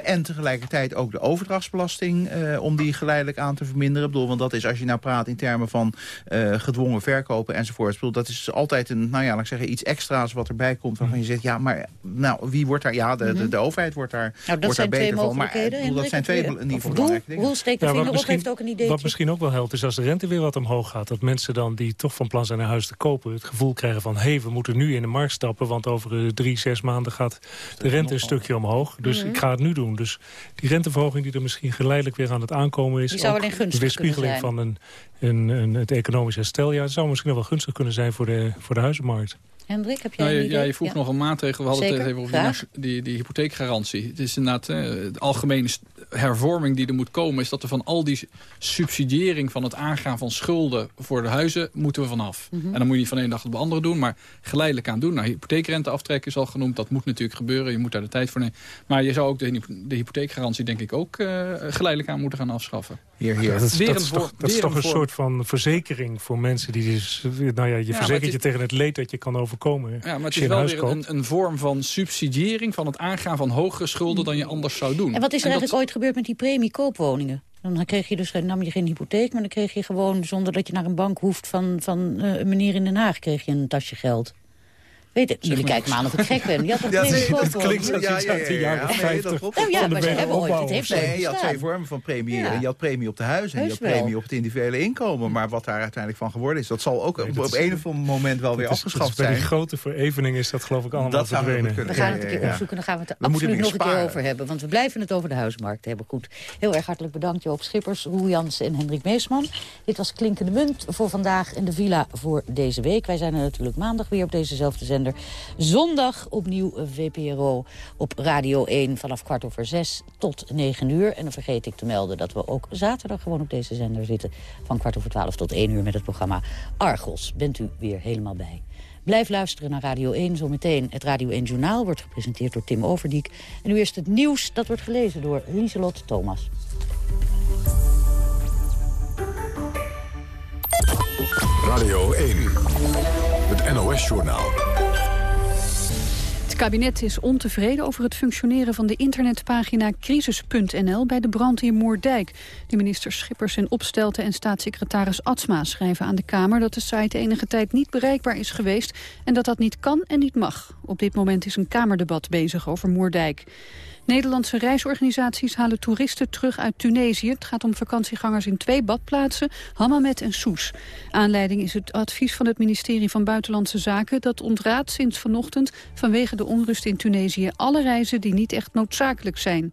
en tegelijkertijd ook de overdrachtsbelasting, om die geleidelijk aan te verminderen. Ik bedoel, want dat is als je nou praat in termen van uh, gedwongen verkopen enzovoort. Dat is altijd een, nou ja, laat ik zeggen, iets extra's wat erbij komt. Waarvan je zegt, ja, maar nou, wie wordt daar... Ja, de, de, de, de overheid wordt daar, nou, wordt daar beter van. Maar bedoel, dat zijn twee in ieder geval belangrijke dingen. Hoe steekt de vinger op, heeft ook een idee. Wat misschien ook wel helpt, is als de rente weer wat omhoog gaat. Dat mensen dan die toch van plan zijn een huis te kopen... het gevoel krijgen van, hé, hey, we moeten nu in de markt stappen... want over drie, zes maanden gaat de rente een stukje omhoog. Dus ik ga het nu doen. Dus die renteverhoging die er misschien geleidelijk weer aan het aankomen is... Die zou alleen gunstig zijn van een, een, een, het economisch herstel. Ja, het zou misschien wel gunstig kunnen zijn voor de, voor de huizenmarkt. Hendrik, heb jij nou, een Ja, je vroeg ja. nog een maatregel. We hadden Zeker, het even over die, die, die, hypotheekgarantie. Het is inderdaad eh, de algemene hervorming die er moet komen... is dat er van al die subsidiëring van het aangaan van schulden voor de huizen... moeten we vanaf. Mm -hmm. En dan moet je niet van één dag op de andere doen... maar geleidelijk aan doen. Nou, hypotheekrente is al genoemd. Dat moet natuurlijk gebeuren. Je moet daar de tijd voor nemen. Maar je zou ook de, de hypotheekgarantie denk ik ook uh, geleidelijk aan moeten gaan afschaffen. Hier, hier. Dat, is, dat is toch, dat is toch een, een soort van verzekering voor mensen die dus... Nou ja, je ja, verzekert je tegen het leed dat je kan Ja, maar het is wel weer een, een, vorm van subsidiëring van het aangaan van hogere schulden dan je anders zou doen. En wat is er en eigenlijk dat... ooit gebeurd met die premiekoopwoningen? Dan kreeg je dus, nam je geen hypotheek, maar dan kreeg je gewoon... zonder dat je naar een bank hoeft van, van een meneer in Den Haag... kreeg je een tasje geld. Weet het, jullie kijken me aan of ik gek ben. Ja, dat, ja, nee, dat klinkt ja, ja, ja, ja, jaren 50 nou, ja, maar ze hebben ooit, het heeft nee, je had twee vormen van premieren. Ja. Je had premie op de huis en je had premie op het individuele inkomen. Maar wat daar uiteindelijk van geworden is, dat zal ook nee, op, op een of andere moment wel weer afgeschaft zijn. Bij die grote verevening is dat geloof ik allemaal dat verdwenen. We, we gaan het een keer opzoeken, dan gaan we het er absoluut nog een keer over hebben. Want we blijven het over de huismarkt hebben. Goed, heel erg hartelijk bedankt Joop Schippers, Roel Jans en Hendrik Meesman. Dit was Klinkende Munt voor vandaag in de villa voor deze week. Wij zijn er natuurlijk maandag weer op dezezelfde zender. Zondag opnieuw VPRO op Radio 1 vanaf kwart over zes tot negen uur. En dan vergeet ik te melden dat we ook zaterdag gewoon op deze zender zitten... van kwart over twaalf tot één uur met het programma Argos. Bent u weer helemaal bij. Blijf luisteren naar Radio 1. Zometeen het Radio 1 Journaal wordt gepresenteerd door Tim Overdiek. En nu eerst het nieuws, dat wordt gelezen door Lieselot Thomas. Radio 1, NOS-journaal. Het kabinet is ontevreden over het functioneren van de internetpagina crisis.nl bij de brand in Moerdijk. De ministers Schippers en Opstelten en staatssecretaris Atsma schrijven aan de Kamer dat de site enige tijd niet bereikbaar is geweest en dat dat niet kan en niet mag. Op dit moment is een Kamerdebat bezig over Moerdijk. Nederlandse reisorganisaties halen toeristen terug uit Tunesië. Het gaat om vakantiegangers in twee badplaatsen, Hammamet en Soes. Aanleiding is het advies van het ministerie van Buitenlandse Zaken... dat ontraadt sinds vanochtend vanwege de onrust in Tunesië... alle reizen die niet echt noodzakelijk zijn.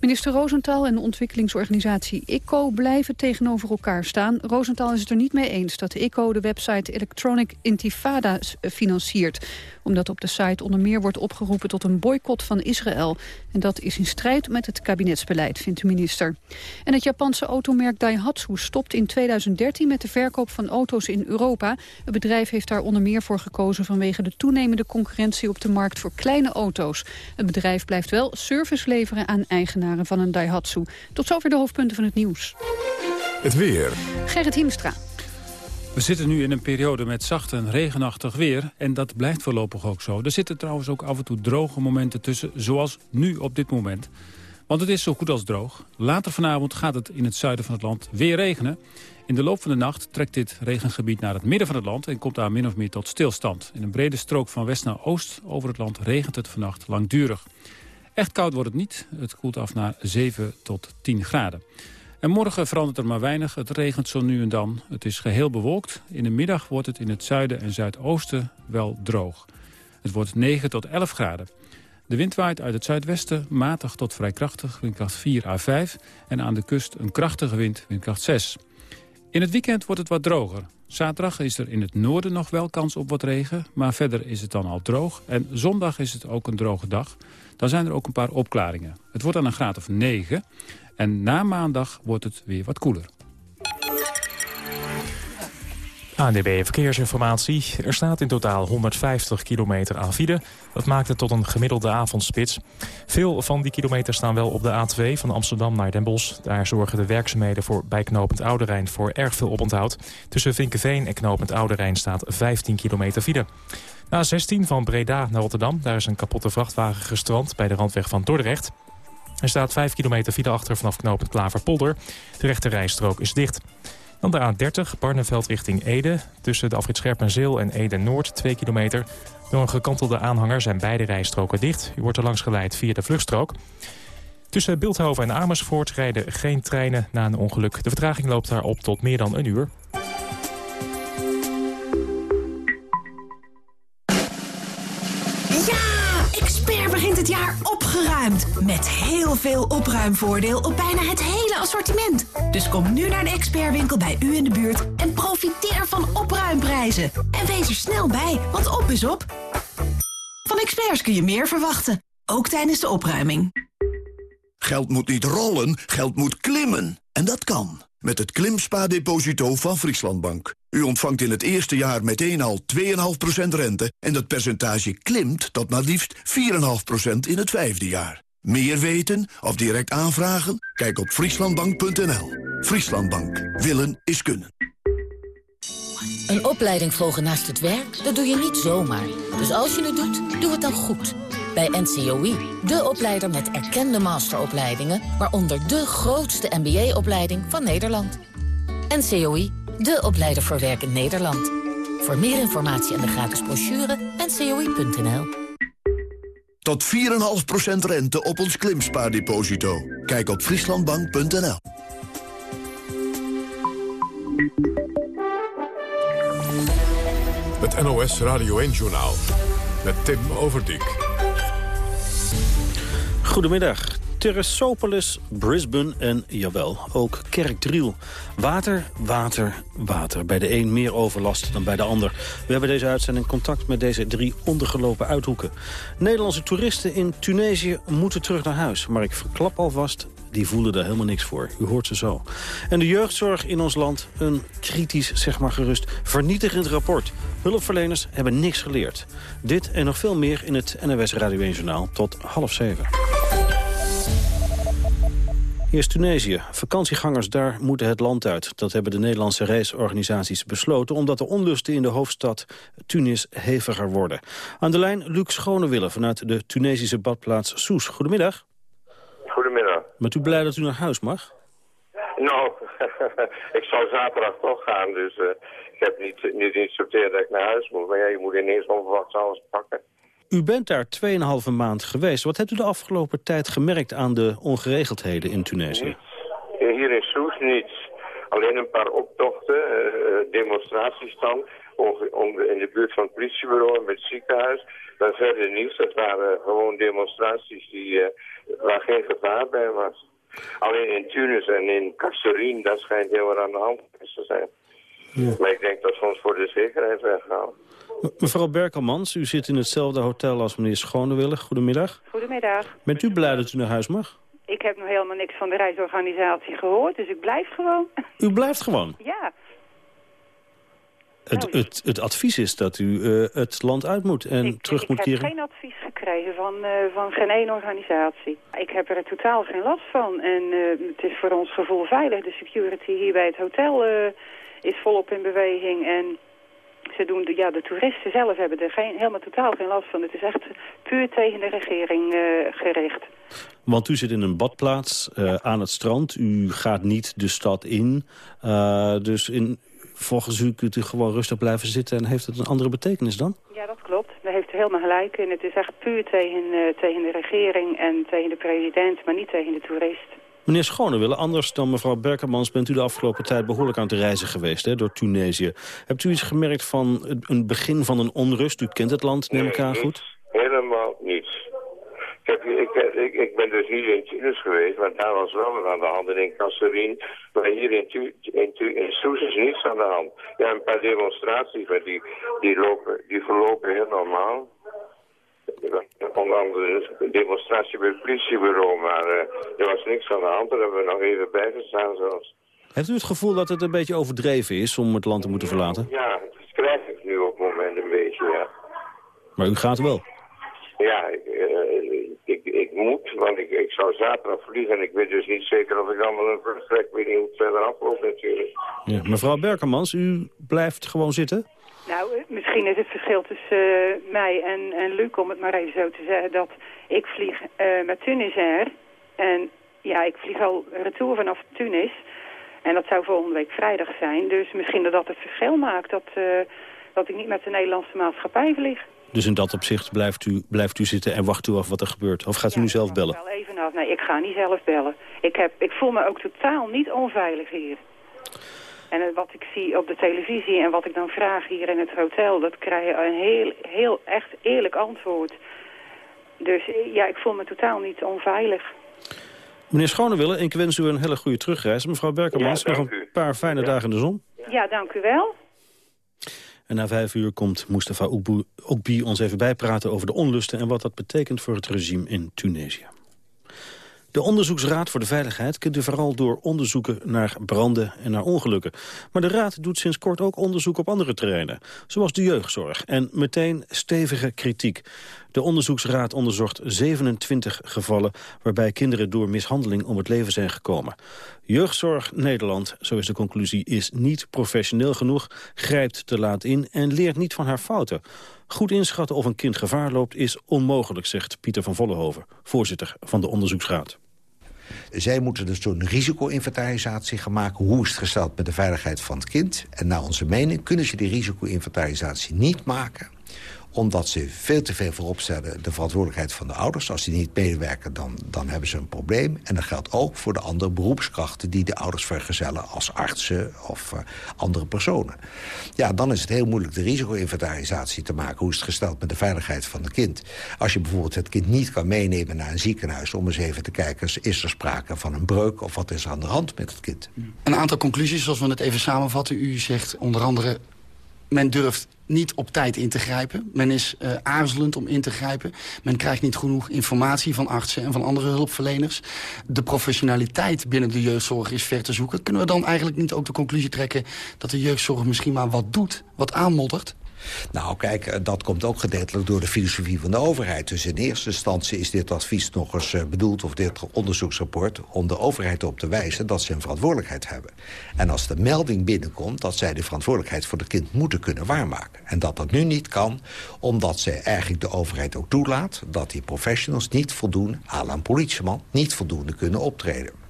Minister Rosenthal en de ontwikkelingsorganisatie ICO blijven tegenover elkaar staan. Rosenthal is het er niet mee eens dat ICO de website Electronic Intifada financiert omdat op de site onder meer wordt opgeroepen tot een boycott van Israël. En dat is in strijd met het kabinetsbeleid, vindt de minister. En het Japanse automerk Daihatsu stopt in 2013 met de verkoop van auto's in Europa. Het bedrijf heeft daar onder meer voor gekozen vanwege de toenemende concurrentie op de markt voor kleine auto's. Het bedrijf blijft wel service leveren aan eigenaren van een Daihatsu. Tot zover de hoofdpunten van het nieuws. Het weer. Gerrit Hiemstra. We zitten nu in een periode met zacht en regenachtig weer. En dat blijft voorlopig ook zo. Er zitten trouwens ook af en toe droge momenten tussen, zoals nu op dit moment. Want het is zo goed als droog. Later vanavond gaat het in het zuiden van het land weer regenen. In de loop van de nacht trekt dit regengebied naar het midden van het land... en komt daar min of meer tot stilstand. In een brede strook van west naar oost over het land regent het vannacht langdurig. Echt koud wordt het niet. Het koelt af naar 7 tot 10 graden. En morgen verandert er maar weinig. Het regent zo nu en dan. Het is geheel bewolkt. In de middag wordt het in het zuiden en zuidoosten wel droog. Het wordt 9 tot 11 graden. De wind waait uit het zuidwesten, matig tot vrij krachtig, windkracht 4 à 5. En aan de kust een krachtige wind, windkracht 6. In het weekend wordt het wat droger. Zaterdag is er in het noorden nog wel kans op wat regen, maar verder is het dan al droog. En zondag is het ook een droge dag. Dan zijn er ook een paar opklaringen. Het wordt dan een graad of 9. En na maandag wordt het weer wat koeler. ANDB Verkeersinformatie. Er staat in totaal 150 kilometer aan file. Dat maakt het tot een gemiddelde avondspits. Veel van die kilometers staan wel op de A2 van Amsterdam naar Den Bosch. Daar zorgen de werkzaamheden voor bij knooppunt Oude voor erg veel oponthoud. Tussen Vinkenveen en knooppunt Oude staat 15 kilometer file. Na 16 van Breda naar Rotterdam. Daar is een kapotte vrachtwagen gestrand bij de randweg van Dordrecht. Er staat 5 kilometer file achter vanaf knooppunt Klaverpolder. De rechte rijstrook is dicht. Dan de A30, Barneveld richting Ede. Tussen de afrit Scherpenzeel en Ede-Noord 2 kilometer. Door een gekantelde aanhanger zijn beide rijstroken dicht. U wordt er langs geleid via de vluchtstrook. Tussen Beeldhoven en Amersfoort rijden geen treinen na een ongeluk. De vertraging loopt daar op tot meer dan een uur. Opgeruimd. Met heel veel opruimvoordeel op bijna het hele assortiment. Dus kom nu naar de expertwinkel bij u in de buurt en profiteer van opruimprijzen. En wees er snel bij, want op is op. Van experts kun je meer verwachten, ook tijdens de opruiming. Geld moet niet rollen, geld moet klimmen. En dat kan. Met het Klimspa-deposito van Frieslandbank. U ontvangt in het eerste jaar meteen al 2,5% rente... en dat percentage klimt tot maar liefst 4,5% in het vijfde jaar. Meer weten of direct aanvragen? Kijk op frieslandbank.nl. Frieslandbank. Willen is kunnen. Een opleiding volgen naast het werk, dat doe je niet zomaar. Dus als je het doet, doe het dan goed. Bij NCOI, de opleider met erkende masteropleidingen... waaronder de grootste MBA-opleiding van Nederland. NCOI, de opleider voor werk in Nederland. Voor meer informatie en de gratis brochure, ncoi.nl. Tot 4,5% rente op ons klimspaardeposito. Kijk op frieslandbank.nl. Het NOS Radio 1-journaal met Tim Overdijk. Goedemiddag. Terrasopolis, Brisbane en, jawel, ook Kerkdriel. Water, water, water. Bij de een meer overlast dan bij de ander. We hebben deze uitzending contact met deze drie ondergelopen uithoeken. Nederlandse toeristen in Tunesië moeten terug naar huis. Maar ik verklap alvast, die voelen daar helemaal niks voor. U hoort ze zo. En de jeugdzorg in ons land, een kritisch, zeg maar gerust, vernietigend rapport. Hulpverleners hebben niks geleerd. Dit en nog veel meer in het NWS Radio 1 Journaal tot half zeven. Eerst Tunesië. Vakantiegangers daar moeten het land uit. Dat hebben de Nederlandse reisorganisaties besloten... omdat de onlusten in de hoofdstad Tunis heviger worden. Aan de lijn Luc Schonewille vanuit de Tunesische badplaats Soes. Goedemiddag. Goedemiddag. Bent u blij dat u naar huis mag? Nou, ik zou zaterdag toch gaan, dus uh, ik heb niet, niet dat ik naar huis moet. Maar ja, je moet ineens onverwachts alles pakken. U bent daar 2,5 maand geweest. Wat hebt u de afgelopen tijd gemerkt aan de ongeregeldheden in Tunesië? Hier in Soes niets. Alleen een paar optochten, uh, demonstraties dan, in de buurt van het politiebureau en met het ziekenhuis. Maar verder niets. Dat waren gewoon demonstraties die, waar geen gevaar bij was. Alleen in Tunis en in Kasserine, dat schijnt heel erg aan de hand te zijn. Ja. Maar ik denk dat we ons voor de zekerheid weggaan. Mevrouw Berkelmans, u zit in hetzelfde hotel als meneer Schonewille. Goedemiddag. Goedemiddag. Bent u blij dat u naar huis mag? Ik heb nog helemaal niks van de reisorganisatie gehoord, dus ik blijf gewoon. U blijft gewoon? Ja. Het, nou, het, het advies is dat u uh, het land uit moet en ik, terug ik moet keren? Ik heb geen advies gekregen van, uh, van geen één organisatie. Ik heb er totaal geen last van en uh, het is voor ons gevoel veilig. De security hier bij het hotel is volop in beweging en ze doen, de, ja, de toeristen zelf hebben er geen, helemaal totaal geen last van. Het is echt puur tegen de regering uh, gericht. Want u zit in een badplaats uh, aan het strand. U gaat niet de stad in. Uh, dus in, volgens u kunt u gewoon rustig blijven zitten. En heeft het een andere betekenis dan? Ja, dat klopt. Dat heeft helemaal gelijk. En het is echt puur tegen, tegen de regering en tegen de president, maar niet tegen de toerist. Meneer Schonewille, anders dan mevrouw Berkermans... bent u de afgelopen tijd behoorlijk aan het reizen geweest hè, door Tunesië. Hebt u iets gemerkt van een begin van een onrust? U kent het land, neem ik aan, nee, goed? Helemaal niets. Ik, ik, ik, ik, ben dus niet in Tunis geweest, maar daar was wel wat aan de hand. En in Kasserine, maar hier in, tu, in, tu, in Soes is niets aan de hand. Ja, een paar demonstraties, maar die, die, lopen, die verlopen heel normaal. Onder andere een demonstratie bij het politiebureau, maar uh, er was niks aan de hand. Daar hebben we nog even bij gestaan zelfs. Heeft u het gevoel dat het een beetje overdreven is om het land te moeten verlaten? Ja, dat krijg ik nu op het moment een beetje, ja. Maar u gaat wel? Ja, ik, uh, ik, ik moet, want ik, ik zou zaterdag vliegen en ik weet dus niet zeker of ik dan wel een vertrek, weet niet hoe het verder afloopt natuurlijk. Ja. Mevrouw Berkermans, u blijft gewoon zitten? Misschien is het verschil tussen uh, mij en, en Luc, om het maar even zo te zeggen, dat ik vlieg uh, met Tunis Air. En ja, ik vlieg al retour vanaf Tunis. En dat zou volgende week vrijdag zijn. Dus misschien dat dat het verschil maakt dat, uh, dat ik niet met de Nederlandse maatschappij vlieg. Dus in dat opzicht blijft u, blijft u zitten en wacht u af wat er gebeurt? Of gaat u ja, nu zelf bellen? wel even af. Nee, ik ga niet zelf bellen. Ik, heb, ik voel me ook totaal niet onveilig hier. En wat ik zie op de televisie en wat ik dan vraag hier in het hotel... dat krijg je een heel, heel echt eerlijk antwoord. Dus ja, ik voel me totaal niet onveilig. Meneer Schonewille, ik wens u een hele goede terugreis. Mevrouw Berkermans, ja, nog een paar fijne ja. dagen in de zon. Ja, dank u wel. En na vijf uur komt Mustafa Oekbi ons even bijpraten over de onlusten... en wat dat betekent voor het regime in Tunesië. De Onderzoeksraad voor de Veiligheid kent u vooral door onderzoeken naar branden en naar ongelukken. Maar de raad doet sinds kort ook onderzoek op andere terreinen, zoals de jeugdzorg. En meteen stevige kritiek. De onderzoeksraad onderzocht 27 gevallen waarbij kinderen door mishandeling om het leven zijn gekomen. Jeugdzorg Nederland, zo is de conclusie, is niet professioneel genoeg, grijpt te laat in en leert niet van haar fouten. Goed inschatten of een kind gevaar loopt is onmogelijk, zegt Pieter van Vollenhoven, voorzitter van de onderzoeksraad. Zij moeten dus zo'n risico-inventarisatie gaan maken. Hoe is het gesteld met de veiligheid van het kind? En naar onze mening kunnen ze die risico-inventarisatie niet maken omdat ze veel te veel voorop stellen de verantwoordelijkheid van de ouders. Als die niet medewerken, dan, dan hebben ze een probleem. En dat geldt ook voor de andere beroepskrachten... die de ouders vergezellen als artsen of uh, andere personen. Ja, dan is het heel moeilijk de risico-inventarisatie te maken. Hoe is het gesteld met de veiligheid van het kind? Als je bijvoorbeeld het kind niet kan meenemen naar een ziekenhuis... om eens even te kijken, is er sprake van een breuk... of wat is er aan de hand met het kind? Een aantal conclusies, zoals we het even samenvatten. U zegt onder andere, men durft niet op tijd in te grijpen. Men is uh, aarzelend om in te grijpen. Men krijgt niet genoeg informatie van artsen en van andere hulpverleners. De professionaliteit binnen de jeugdzorg is ver te zoeken. Kunnen we dan eigenlijk niet ook de conclusie trekken... dat de jeugdzorg misschien maar wat doet, wat aanmoddert? Nou, kijk, eh, dat komt ook gedeeltelijk door de filosofie van de overheid. Dus in eerste instantie is dit advies nog eens eh, bedoeld... of dit onderzoeksrapport om de overheid op te wijzen... dat ze een verantwoordelijkheid hebben. En als de melding binnenkomt dat zij de verantwoordelijkheid voor het kind moeten kunnen waarmaken. En dat dat nu niet kan, omdat ze eigenlijk de overheid ook toelaat... dat die professionals niet voldoen, aan een politieman... niet voldoende kunnen optreden.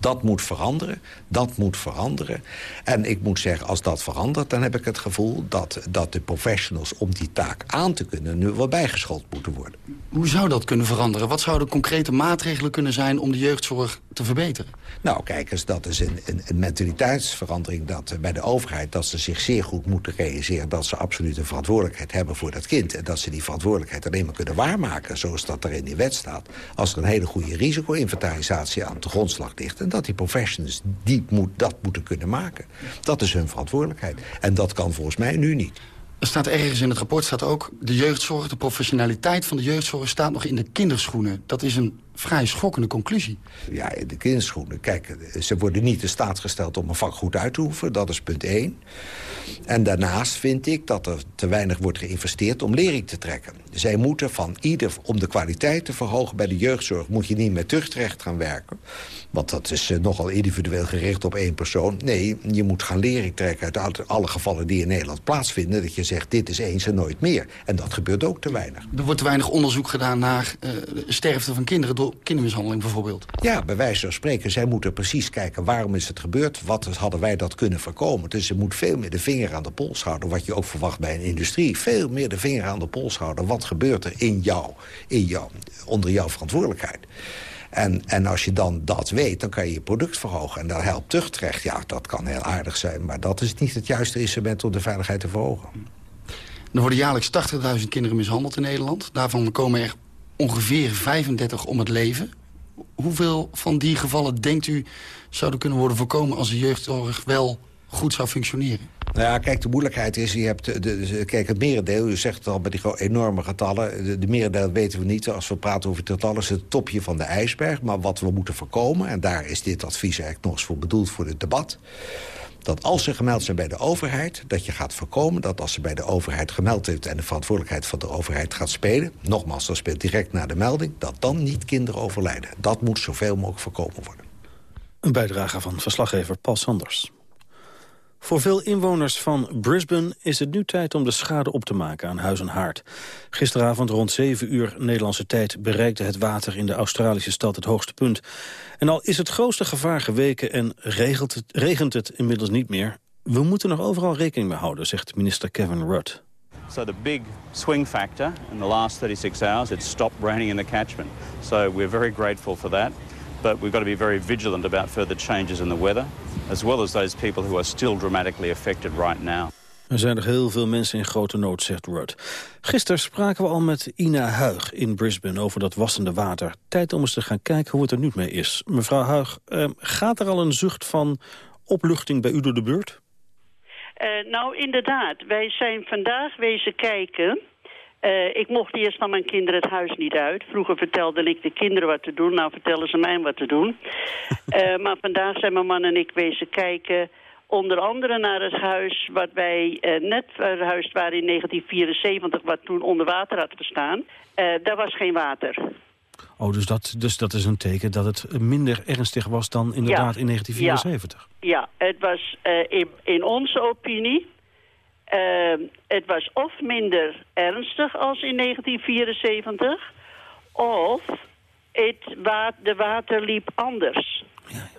Dat moet veranderen, dat moet veranderen. En ik moet zeggen, als dat verandert... dan heb ik het gevoel dat, dat de professionals om die taak aan te kunnen... nu wel bijgeschoold moeten worden. Hoe zou dat kunnen veranderen? Wat zouden concrete maatregelen kunnen zijn om de jeugdzorg te verbeteren? Nou, kijk eens, dat is een, een, een mentaliteitsverandering dat, bij de overheid... dat ze zich zeer goed moeten realiseren dat ze absoluut een verantwoordelijkheid hebben voor dat kind. En dat ze die verantwoordelijkheid alleen maar kunnen waarmaken, zoals dat er in die wet staat... als er een hele goede risico-inventarisatie aan de grondslag ligt... en dat die professionals die moet, dat moeten kunnen maken. Dat is hun verantwoordelijkheid. En dat kan volgens mij nu niet. Er staat ergens in het rapport staat ook... de jeugdzorg, de professionaliteit van de jeugdzorg... staat nog in de kinderschoenen. Dat is een vrij schokkende conclusie. Ja, de kinderschoenen. Kijk, ze worden niet in staat gesteld om een vak goed uit te oefenen. Dat is punt één. En daarnaast vind ik dat er te weinig wordt geïnvesteerd om lering te trekken. Zij moeten van ieder, om de kwaliteit te verhogen bij de jeugdzorg... moet je niet met terugterecht gaan werken. Want dat is eh, nogal individueel gericht op één persoon. Nee, je moet gaan lering trekken uit alle gevallen die in Nederland plaatsvinden. Dat je zegt, dit is eens en nooit meer. En dat gebeurt ook te weinig. Er wordt te weinig onderzoek gedaan naar uh, sterfte van kinderen... door kindermishandeling bijvoorbeeld. Ja, bij wijze van spreken. Zij moeten precies kijken waarom is het gebeurd. Wat hadden wij dat kunnen voorkomen. Dus ze moet veel meer de vinger aan de pols houden. Wat je ook verwacht bij een industrie. Veel meer de vinger aan de pols houden. Wat gebeurt er in jou, in jou onder jouw verantwoordelijkheid. En, en als je dan dat weet, dan kan je je product verhogen. En dat helpt terugterecht. Ja, dat kan heel aardig zijn. Maar dat is niet het juiste instrument om de veiligheid te verhogen. Er worden jaarlijks 80.000 kinderen mishandeld in Nederland. Daarvan komen er ongeveer 35 om het leven. Hoeveel van die gevallen denkt u zouden kunnen worden voorkomen... als de jeugdzorg wel goed zou functioneren? Nou ja, kijk, de moeilijkheid is, je hebt de, kijk, het merendeel, u zegt het al met die enorme getallen, de, de merendeel weten we niet. Als we praten over getallen is het topje van de ijsberg. Maar wat we moeten voorkomen, en daar is dit advies eigenlijk nog eens voor bedoeld voor het debat dat als ze gemeld zijn bij de overheid... dat je gaat voorkomen dat als ze bij de overheid gemeld heeft... en de verantwoordelijkheid van de overheid gaat spelen... nogmaals, dat speelt direct na de melding... dat dan niet kinderen overlijden. Dat moet zoveel mogelijk voorkomen worden. Een bijdrage van verslaggever Paul Sanders. Voor veel inwoners van Brisbane is het nu tijd om de schade op te maken aan huis en haard. Gisteravond rond 7 uur Nederlandse tijd bereikte het water in de Australische stad het hoogste punt. En al is het grootste gevaar geweken en regent het inmiddels niet meer, we moeten nog overal rekening mee houden, zegt minister Kevin Rudd. So the big swing factor in the last 36 hours, it stopped raining in the catchment. So we're very grateful for that. But we've got to be very vigilant about further changes in the weather, as well as those people who are still dramatically affected right now. Er zijn nog heel veel mensen in grote nood, zegt Rudd. Gisteren spraken we al met Ina Huig in Brisbane over dat wassende water. Tijd om eens te gaan kijken hoe het er nu mee is. Mevrouw Huig, eh, gaat er al een zucht van opluchting bij u door de beurt? Uh, nou, inderdaad. Wij zijn vandaag wezen kijken uh, ik mocht eerst van mijn kinderen het huis niet uit. Vroeger vertelde ik de kinderen wat te doen. Nou vertellen ze mij wat te doen. uh, maar vandaag zijn mijn man en ik wezen kijken... onder andere naar het huis wat wij uh, net verhuisd waren in 1974... wat toen onder water had gestaan. daar was geen water. Oh, dus dat, dus dat is een teken dat het minder ernstig was dan inderdaad in 1974? Ja, ja het was in, in onze opinie Ehm, het was of minder ernstig als in 1974... of het wa de water liep anders.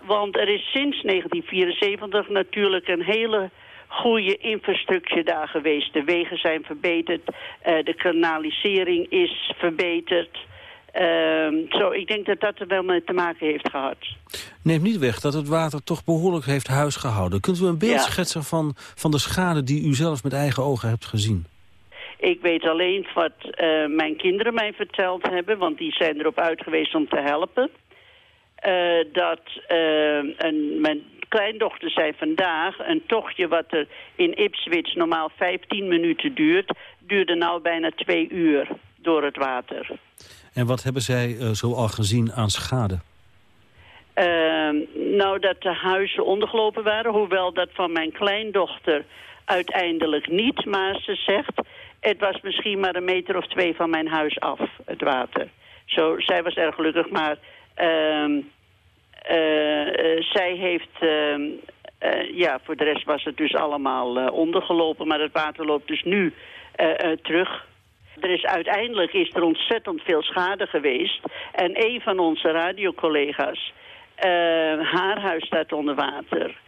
Want er is sinds 1974 natuurlijk een hele goede infrastructuur daar geweest. De wegen zijn verbeterd, uh, de kanalisering is verbeterd... Ehm, zo, ik denk dat dat er wel mee te maken heeft gehad. Neemt niet weg dat het water toch behoorlijk heeft huisgehouden. Kunt u een beeld schetsen van, van de schade die u zelf met eigen ogen hebt gezien? Ik weet alleen wat uh, mijn kinderen mij verteld hebben, want die zijn erop uit geweest om te helpen. Uh, dat uh, een, mijn kleindochter zei vandaag, een tochtje wat er in Ipswich normaal 15 minuten duurt, duurde nou bijna twee uur door het water. En wat hebben zij uh, zo al gezien aan schade? Uh, nou, dat de huizen ondergelopen waren. Hoewel dat van mijn kleindochter uiteindelijk niet. Maar ze zegt, het was misschien maar een meter of twee van mijn huis af, het water. Zo, zij was erg gelukkig, maar uh, uh, zij heeft... Uh, ja, voor de rest was het dus allemaal ondergelopen. Maar het water loopt dus nu terug er is uiteindelijk is er ontzettend veel schade geweest. En een van onze radiocollega's, uh, haar huis staat onder water.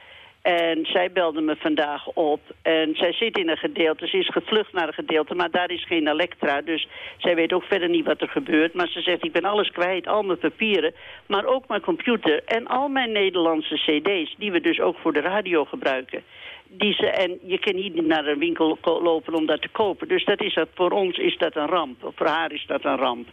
En zij belde me vandaag op. En zij zit in een gedeelte. Ze is gevlucht naar een gedeelte, maar daar is geen elektra. Dus zij weet ook verder niet wat er gebeurt. Maar ze zegt, ik ben alles kwijt, al mijn papieren. Maar ook mijn computer en al mijn Nederlandse cd's... die we dus ook voor de radio gebruiken die ze, en je kan niet naar een winkel lopen om dat te kopen. Dus dat is dat, voor ons is dat een ramp. Voor haar is dat een ramp.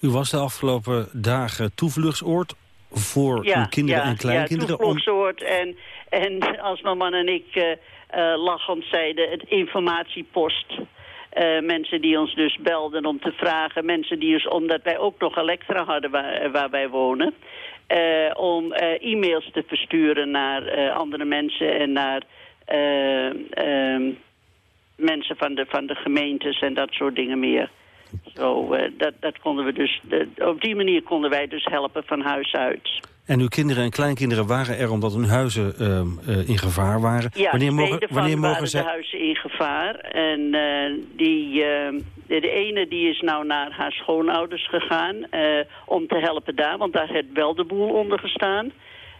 U was de afgelopen dagen toevluchtsoord voor uw kinderen en kleinkinderen? Ja, toevluchtsoord. En, en als mijn man en ik uh, uh, lachend zeiden, het informatiepost... Uh, mensen die ons dus belden om te vragen. Mensen die dus, omdat wij ook nog Elektra hadden waar, waar wij wonen. Uh, om uh, e-mails te versturen naar andere mensen en naar mensen van de, van de gemeentes en dat soort dingen meer. Zo, uh, dat, dat konden we dus, op die manier konden wij dus helpen van huis uit. En uw kinderen en kleinkinderen waren er omdat hun huizen uh, in gevaar waren. Ja, wanneer mogen, wanneer mogen zij... de huizen in gevaar. En die, uh, de, de, ene die is nou naar haar schoonouders gegaan om te helpen daar. Want daar heeft wel de boel onder gestaan.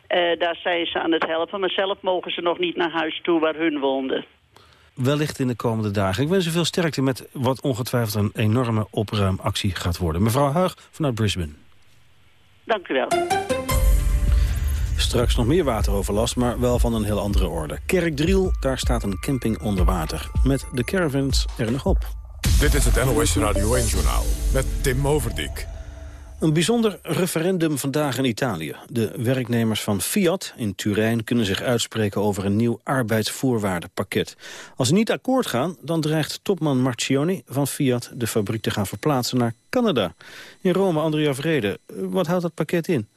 Uh, daar zijn ze aan het helpen, maar zelf mogen ze nog niet naar huis toe waar hun woonden. Wellicht in de komende dagen. Ik wens u veel sterkte met wat ongetwijfeld een enorme opruimactie gaat worden. Mevrouw Huig vanuit Brisbane. Dank u wel. Straks nog meer wateroverlast, maar wel van een heel andere orde. Kerkdriel, daar staat een camping onder water. Met de caravans er nog op. Dit is het NOS Radio 1-journaal met Tim Overdijk. Een bijzonder referendum vandaag in Italië. De werknemers van Fiat in Turijn kunnen zich uitspreken over een nieuw arbeidsvoorwaardenpakket. Als ze niet akkoord gaan, dan dreigt topman Marcioni van Fiat de fabriek te gaan verplaatsen naar Canada. In Rome, Andrea Vrede, wat houdt dat pakket in?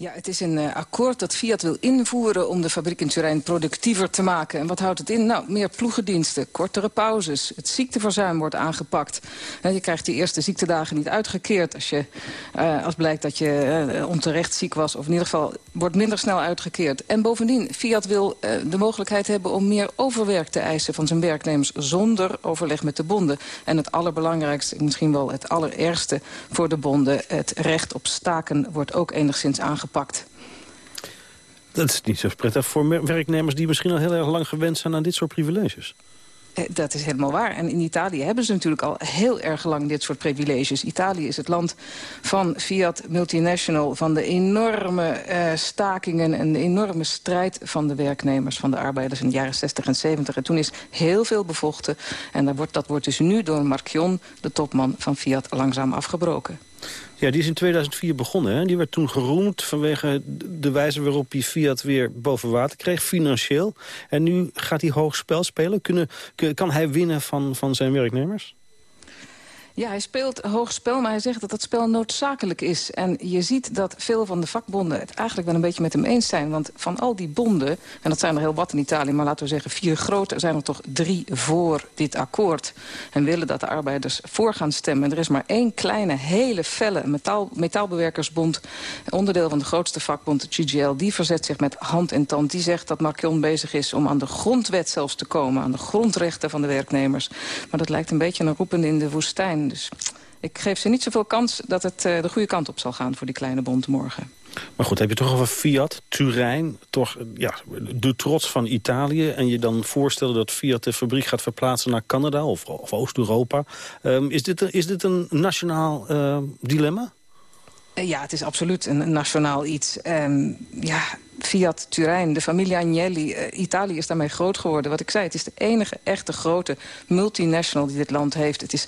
Ja, het is een uh, akkoord dat Fiat wil invoeren om de fabriek in Turijn productiever te maken. En wat houdt het in? Nou, meer ploegendiensten, kortere pauzes, het ziekteverzuim wordt aangepakt. Uh, je krijgt die eerste ziektedagen niet uitgekeerd als, je, uh, als blijkt dat je onterecht ziek was. Of in ieder geval wordt minder snel uitgekeerd. En bovendien, Fiat wil de mogelijkheid hebben om meer overwerk te eisen van zijn werknemers zonder overleg met de bonden. En het allerbelangrijkste, misschien wel het allerergste voor de bonden, het recht op staken wordt ook enigszins aangepakt gepakt. Dat is niet zo prettig voor werknemers die misschien al heel erg lang gewend zijn aan dit soort privileges. Eh, dat is helemaal waar. En in Italië hebben ze natuurlijk al heel erg lang dit soort privileges. Italië is het land van Fiat Multinational... van de enorme uh, stakingen en de enorme strijd van de werknemers... van de arbeiders in de jaren 60 en 70. En toen is heel veel bevochten. En dat wordt, dat wordt dus nu door Marchion, de topman van Fiat, langzaam afgebroken. Ja, die is in 2004 begonnen. Hè? Die werd toen geroemd vanwege de wijze waarop hij Fiat weer boven water kreeg, financieel. En nu gaat hij hoog spel spelen. Kunnen, kan hij winnen van, van zijn werknemers? Ja, hij speelt hoog spel, maar hij zegt dat dat spel noodzakelijk is. En je ziet dat veel van de vakbonden het eigenlijk wel een beetje met hem eens zijn. Want van al die bonden, en dat zijn er heel wat in Italië... maar laten we zeggen vier grote, zijn er toch drie voor dit akkoord. En willen dat de arbeiders voor gaan stemmen. En er is maar één kleine, hele felle metaal, metaalbewerkersbond... onderdeel van de grootste vakbond, de CGL... die verzet zich met hand en tand. Die zegt dat Macron bezig is om aan de grondwet zelfs te komen... aan de grondrechten van de werknemers. Maar dat lijkt een beetje een roepen in de woestijn. Dus ik geef ze niet zoveel kans dat het uh, de goede kant op zal gaan... voor die kleine bond morgen. Maar goed, heb je toch over Fiat, Turijn, toch ja, de trots van Italië... en je dan voorstellen dat Fiat de fabriek gaat verplaatsen naar Canada of, Oost-Europa. Um, is, dit, is dit een nationaal uh, dilemma? Ja, het is absoluut een nationaal iets. Um, ja, Fiat Turijn, de familie Agnelli. Uh, Italië is daarmee groot geworden. Wat ik zei, het is de enige echte grote multinational die dit land heeft. Het is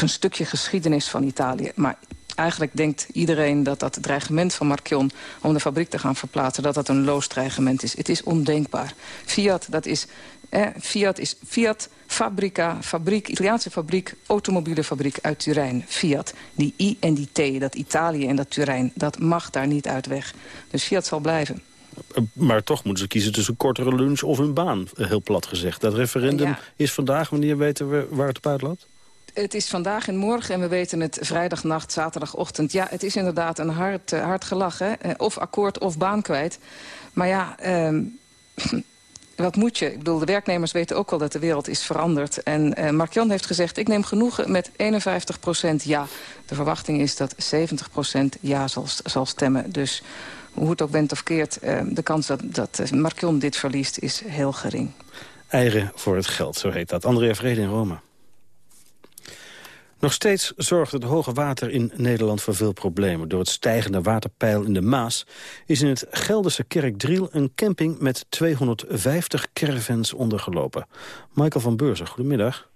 een stukje geschiedenis van Italië. Maar eigenlijk denkt iedereen dat dat dreigement van Marchion... om de fabriek te gaan verplaatsen, dat dat een loos dreigement is. Het is ondenkbaar. Fiat, dat is... Eh, Fiat is Fiat Fabrica, fabriek, Italiaanse fabriek, automobielefabriek uit Turijn. Fiat. Die I en die T, dat Italië en dat Turijn, dat mag daar niet uit weg. Dus Fiat zal blijven. Maar toch moeten ze kiezen tussen een kortere lunch of een baan, heel plat gezegd. Dat referendum is vandaag, wanneer weten we waar het op uitloopt? Het is vandaag en morgen en we weten het vrijdagnacht, zaterdagochtend. Ja, het is inderdaad een hard, uh, hard gelach, hè? Of akkoord of baan kwijt. Maar ja, uh, wat moet je? Ik bedoel, de werknemers weten ook wel dat de wereld is veranderd. En uh, Mark Jan heeft gezegd, ik neem genoegen met 51% ja. De verwachting is dat 70% ja zal, zal stemmen. Dus hoe het ook bent of keert, de kans dat, dat Mark Jan dit verliest is heel gering. Eigen voor het geld, zo heet dat. Andrea Vrede in Rome. Nog steeds zorgt het hoge water in Nederland voor veel problemen. Door het stijgende waterpeil in de Maas is in het Gelderse Kerkdriel een camping met 250 caravans ondergelopen. Michael van Beurzen, goedemiddag.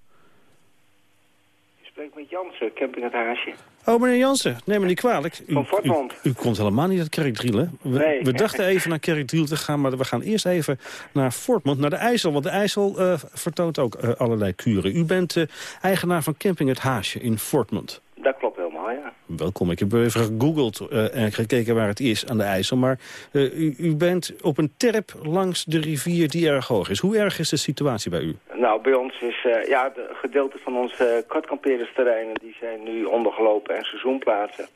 Je spreekt met Jansen, camping het Haasje. Oh, meneer Jansen, neem me niet kwalijk. U, Van Fortmond. U, u, komt helemaal niet uit Kerkdriel, hè? We, nee. we dachten even naar Kerkdriel te gaan, maar we gaan eerst even naar Fortmond, naar de IJssel. Want de IJssel uh, vertoont ook uh, allerlei kuren. U bent uh, eigenaar van Camping Het Haasje in Fortmond. Dat klopt ja. Welkom, ik heb even gegoogeld en gekeken waar het is aan de IJssel. Maar u, u, bent op een terp langs de rivier die erg hoog is. Hoe erg is de situatie bij u? Nou, bij ons is ja, de gedeelte van onze kortkampeerdersterreinen... die zijn nu ondergelopen en seizoenplaatsen.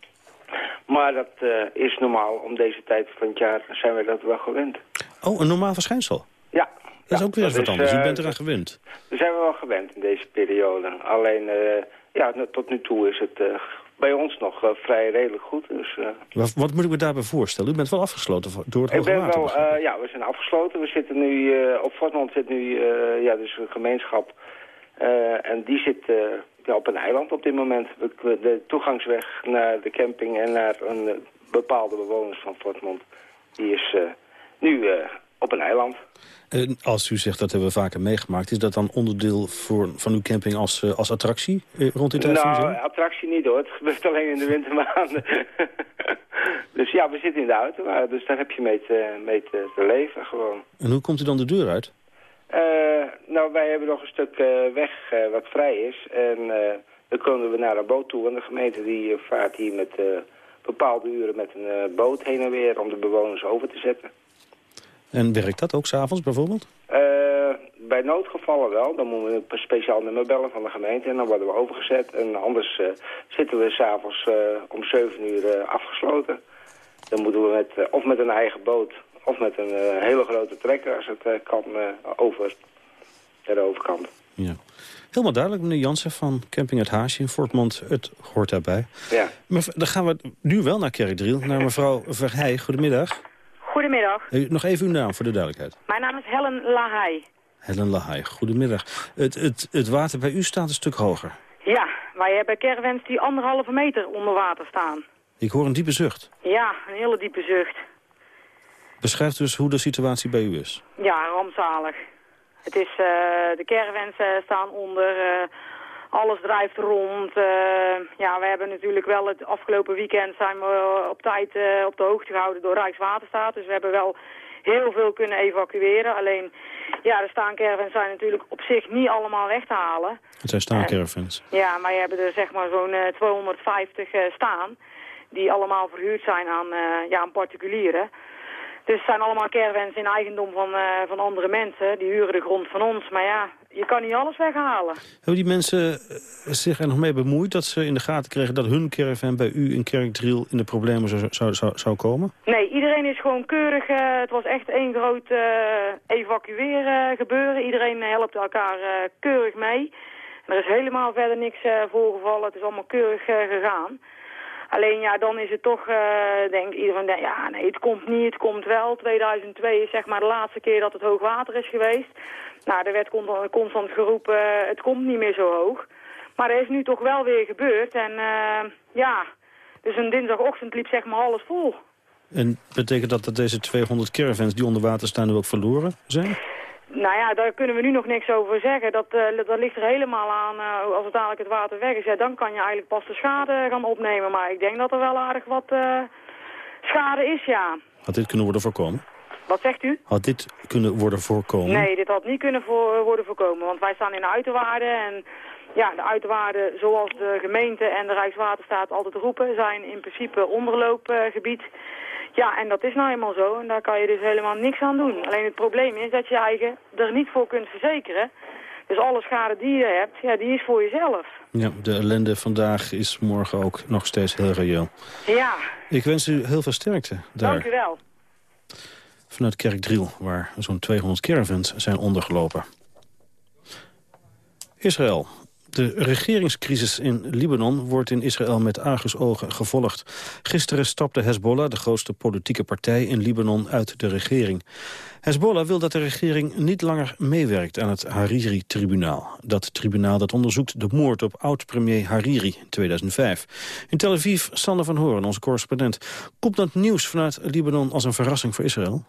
Maar dat uh, is normaal. Om deze tijd van het jaar zijn we dat wel gewend. Oh, een normaal verschijnsel? Ja. Dat is ja, ook weer eens wat anders. uh, U bent eraan gewend. Daar zijn we wel gewend in deze periode. Alleen, uh, ja, tot nu toe is het bij ons nog vrij redelijk goed. Dus, wat, wat, moet ik me daarbij voorstellen? U bent wel afgesloten door het ik hoge ben water? Wel, ja, we zijn afgesloten. We zitten nu, op Fortmond zit nu, ja, dus een gemeenschap... en die zit ja, op een eiland op dit moment. De toegangsweg naar de camping en naar een bepaalde bewoners van Fortmond... die is uh, nu uh, op een eiland. En als u zegt dat hebben we vaker meegemaakt... is dat dan onderdeel voor, van uw camping als, uh, als attractie rond dit tijd Nou, attractie niet hoor. Het gebeurt alleen in de wintermaanden. dus ja, we zitten in de auto. Dus daar heb je mee te, mee te, te leven gewoon. En hoe komt u dan de deur uit? Uh, nou, wij hebben nog een stuk weg wat vrij is. En dan kunnen we naar een boot toe. En de gemeente die vaart hier met bepaalde uren met een boot heen en weer... om de bewoners over te zetten. En werkt dat ook s'avonds bijvoorbeeld? bij noodgevallen wel. Dan moeten we een speciaal nummer bellen van de gemeente. En dan worden we overgezet. En anders zitten we s'avonds om 7 uur afgesloten. Dan moeten we met, of met een eigen boot of met een uh, hele grote trekker als het uh, kan uh, over de overkant. Ja. Helemaal duidelijk, meneer Jansen van Camping Het Haasje in Fortmond. Het hoort daarbij. Ja. Maar dan gaan we nu wel naar Kerkdriel, naar mevrouw Verheij. Goedemiddag. Goedemiddag. Nog even uw naam voor de duidelijkheid. Mijn naam is Helen Lahai. Helen Lahai, goedemiddag. Het, het, het water bij u staat een stuk hoger. Ja, wij hebben caravans die anderhalve meter onder water staan. Ik hoor een diepe zucht. Ja, een hele diepe zucht. Beschrijf dus hoe de situatie bij u is. Ja, rampzalig. Het is, uh, de caravans uh, staan onder, uh, alles drijft rond. ja, we hebben natuurlijk wel het afgelopen weekend zijn we op tijd op de hoogte gehouden door Rijkswaterstaat. Dus we hebben wel heel veel kunnen evacueren. Alleen, ja, de staancaravans zijn natuurlijk op zich niet allemaal weg te halen. Het zijn staancaravans. Ja, maar je hebt er zeg maar zo'n 250 staan die allemaal verhuurd zijn aan, ja, aan particulieren. Dus het zijn allemaal caravans in eigendom van, uh, van andere mensen. Die huren de grond van ons. Maar ja, je kan niet alles weghalen. Hebben die mensen eh, zich er nog mee bemoeid... dat ze in de gaten kregen dat hun caravan bij u in Kerkdriel... in de problemen zou, zou, zou, zou komen? Nee, iedereen is gewoon keurig. Uh, het was echt één groot uh, evacueren gebeuren. Iedereen helpt elkaar keurig mee. er is helemaal verder niks voorgevallen. Het is allemaal keurig gegaan. Alleen ja, dan is het toch, uh, denk iedereen, ja nee, het komt niet, het komt wel. 2002 is zeg maar de laatste keer dat het hoog water is geweest. Nou, er werd constant geroepen, uh, het komt niet meer zo hoog. Maar er is nu toch wel weer gebeurd en uh, ja, dus een dinsdagochtend liep zeg maar alles vol. En betekent dat dat deze 200 caravans die onder water staan nu ook verloren zijn? Nou ja, daar kunnen we nu nog niks over zeggen. Dat, uh, dat ligt er helemaal aan uh, als het dadelijk het water weg is. Ja, dan kan je eigenlijk pas de schade gaan opnemen. Maar ik denk dat er wel aardig wat uh, schade is, ja. Had dit kunnen worden voorkomen? Wat zegt u? Had dit kunnen worden voorkomen? Nee, dit had niet kunnen voor, worden voorkomen. Want wij staan in de uiterwaarden en ja, de uiterwaarden zoals de gemeente en de Rijkswaterstaat altijd roepen... zijn in principe onderloopgebied... Ja, en dat is nou eenmaal zo. En daar kan je dus helemaal niks aan doen. Alleen het probleem is dat je eigen er niet voor kunt verzekeren. Dus alle schade die je hebt, ja, die is voor jezelf. Ja, de ellende vandaag is morgen ook nog steeds heel reëel. Ja. Ik wens u heel veel sterkte daar. Dank u wel. Vanuit Kerkdriel, waar zo'n 200 caravans zijn ondergelopen. Israël. De regeringscrisis in Libanon wordt in Israël met argusogen gevolgd. Gisteren stapte Hezbollah, de grootste politieke partij in Libanon, uit de regering. Hezbollah wil dat de regering niet langer meewerkt aan het Hariri-tribunaal. Dat tribunaal dat onderzoekt de moord op oud-premier Hariri in 2005. In Tel Aviv, Sander van Horen, onze correspondent. Komt dat nieuws vanuit Libanon als een verrassing voor Israël?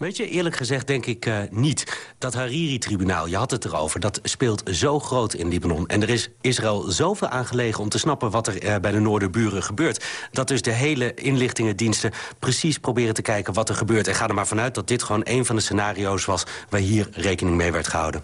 Weet je, eerlijk gezegd denk ik uh, niet. Dat Hariri-tribunaal, je had het erover, dat speelt zo groot in Libanon. En er is Israël zoveel aangelegen om te snappen wat er uh, bij de Noorderburen gebeurt. Dat dus de hele inlichtingendiensten precies proberen te kijken wat er gebeurt. En ga er maar vanuit dat dit gewoon een van de scenario's was... waar hier rekening mee werd gehouden.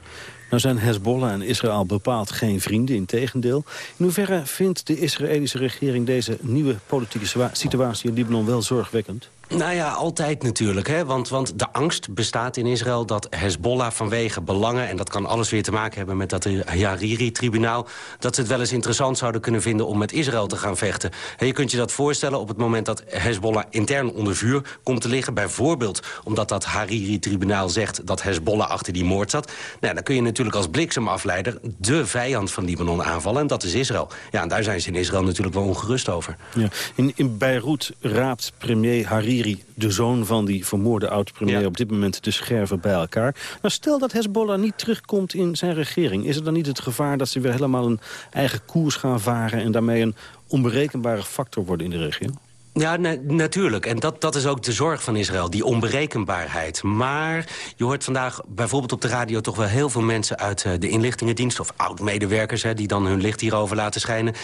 Nou zijn Hezbollah en Israël bepaald geen vrienden, in tegendeel. In hoeverre vindt de Israëlische regering deze nieuwe politieke situatie in Libanon wel zorgwekkend? Nou ja, altijd natuurlijk. Hè? Want, want de angst bestaat in Israël dat Hezbollah vanwege belangen... en dat kan alles weer te maken hebben met dat Hariri-tribunaal... dat ze het wel eens interessant zouden kunnen vinden om met Israël te gaan vechten. je kunt je dat voorstellen op het moment dat Hezbollah intern onder vuur komt te liggen. Bijvoorbeeld omdat dat Hariri-tribunaal zegt dat Hezbollah achter die moord zat. Nou, dan kun je natuurlijk als bliksemafleider de vijand van Libanon aanvallen. En dat is Israël. Ja, en daar zijn ze in Israël natuurlijk wel ongerust over. Ja. In, in Beirut raapt premier Hariri de zoon van die vermoorde oud-premier... op dit moment de scherven bij elkaar. Nou, stel dat Hezbollah niet terugkomt in zijn regering... is er dan niet het gevaar dat ze weer helemaal een eigen koers gaan varen... en daarmee een onberekenbare factor worden in de regio? Ja, natuurlijk. En dat, dat is ook de zorg van Israël, die onberekenbaarheid. Maar je hoort vandaag bijvoorbeeld op de radio... toch wel heel veel mensen uit uh, de inlichtingendienst... of oud-medewerkers die dan hun licht hierover laten schijnen.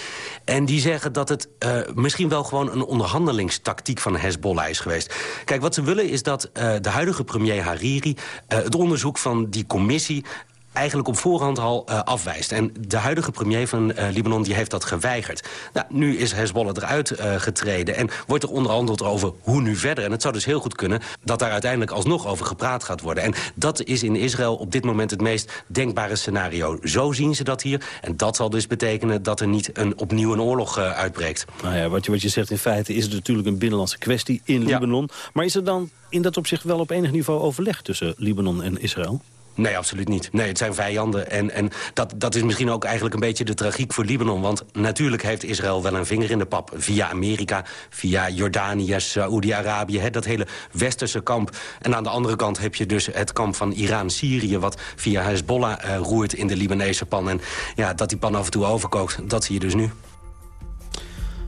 En die zeggen dat het uh, misschien wel gewoon een onderhandelingstactiek van Hezbollah is geweest. Kijk, wat ze willen is dat uh, de huidige premier Hariri... het onderzoek van die commissie eigenlijk op voorhand al uh, afwijst. En de huidige premier van uh, Libanon die heeft dat geweigerd. Nou, nu is Hezbollah eruit uh, getreden en wordt er onderhandeld over hoe nu verder. En het zou dus heel goed kunnen dat daar uiteindelijk alsnog over gepraat gaat worden. En dat is in Israël op dit moment het meest denkbare scenario. Zo zien ze dat hier. En dat zal dus betekenen dat er niet een, opnieuw een oorlog uitbreekt. Nou ja, wat je, wat je zegt in feite is het natuurlijk een binnenlandse kwestie in Libanon. Maar is er dan in dat opzicht wel op enig niveau overleg tussen Libanon en Israël? Nee, absoluut niet. Nee, het zijn vijanden. En, en dat, dat is misschien ook eigenlijk een beetje de tragiek voor Libanon. Want natuurlijk heeft Israël wel een vinger in de pap. Via Amerika, via Jordanië, Saoedi-Arabië. Dat hele westerse kamp. En aan de andere kant heb je dus het kamp van Iran-Syrië... wat via Hezbollah uh, roert in de Libanese pan. En ja, dat die pan af en toe overkookt, dat zie je dus nu.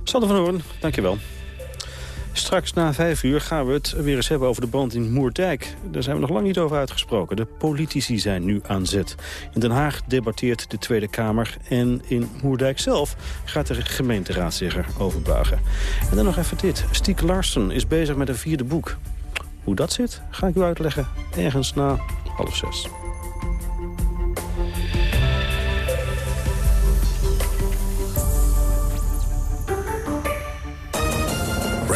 Sander van Hoorn, dankjewel. Straks na vijf uur gaan we het weer eens hebben over de brand in Moerdijk. Daar zijn we nog lang niet over uitgesproken. De politici zijn nu aan zet. In Den Haag debatteert de Tweede Kamer. En in Moerdijk zelf gaat de gemeenteraad zich erover buigen. En dan nog even dit. Stiek Larsson is bezig met een vierde boek. Hoe dat zit, ga ik u uitleggen ergens na half zes.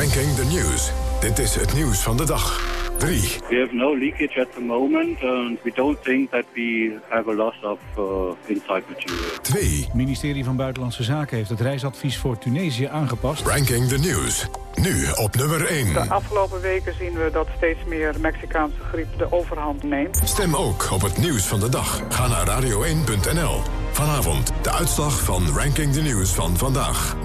Ranking the News. Dit is het nieuws van de dag. 3. We have no leakage at the moment and we don't think that we have a loss of uh, inside material. 2. Het ministerie van Buitenlandse Zaken heeft het reisadvies voor Tunesië aangepast. Ranking the News. Nu op nummer 1. De afgelopen weken zien we dat steeds meer Mexicaanse griep de overhand neemt. Stem ook op het nieuws van de dag. Ga naar radio1.nl. Vanavond de uitslag van Ranking the News van vandaag.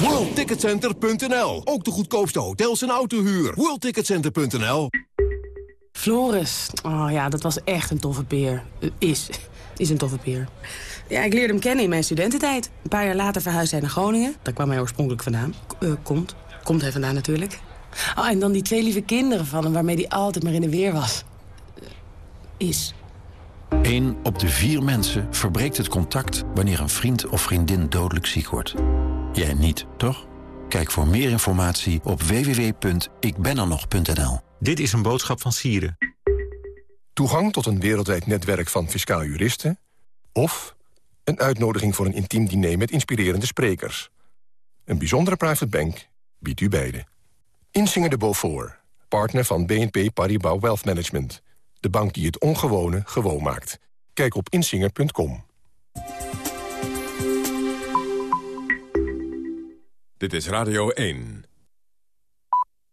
WorldTicketCenter.nl. Ook de goedkoopste hotels en autohuur. WorldTicketCenter.nl. Floris. Oh ja, dat was echt een toffe peer. Uh, is. Is een toffe peer. Ja, ik leerde hem kennen in mijn studententijd. Een paar jaar later verhuisde hij naar Groningen. Daar kwam hij oorspronkelijk vandaan. Uh, komt. Komt hij vandaan natuurlijk. Oh, en dan die twee lieve kinderen van hem... waarmee hij altijd maar in de weer was. Uh, is. Eén op de vier mensen verbreekt het contact... wanneer een vriend of vriendin dodelijk ziek wordt. Jij niet, toch? Kijk voor meer informatie op www.ikbenernog.nl. Dit is een boodschap van Sieren. Toegang tot een wereldwijd netwerk van fiscaal juristen... of een uitnodiging voor een intiem diner met inspirerende sprekers. Een bijzondere private bank biedt u beide. Insinger de Beaufort, partner van BNP Paribas Wealth Management. De bank die het ongewone gewoon maakt. Kijk op insinger.com. Dit is Radio 1.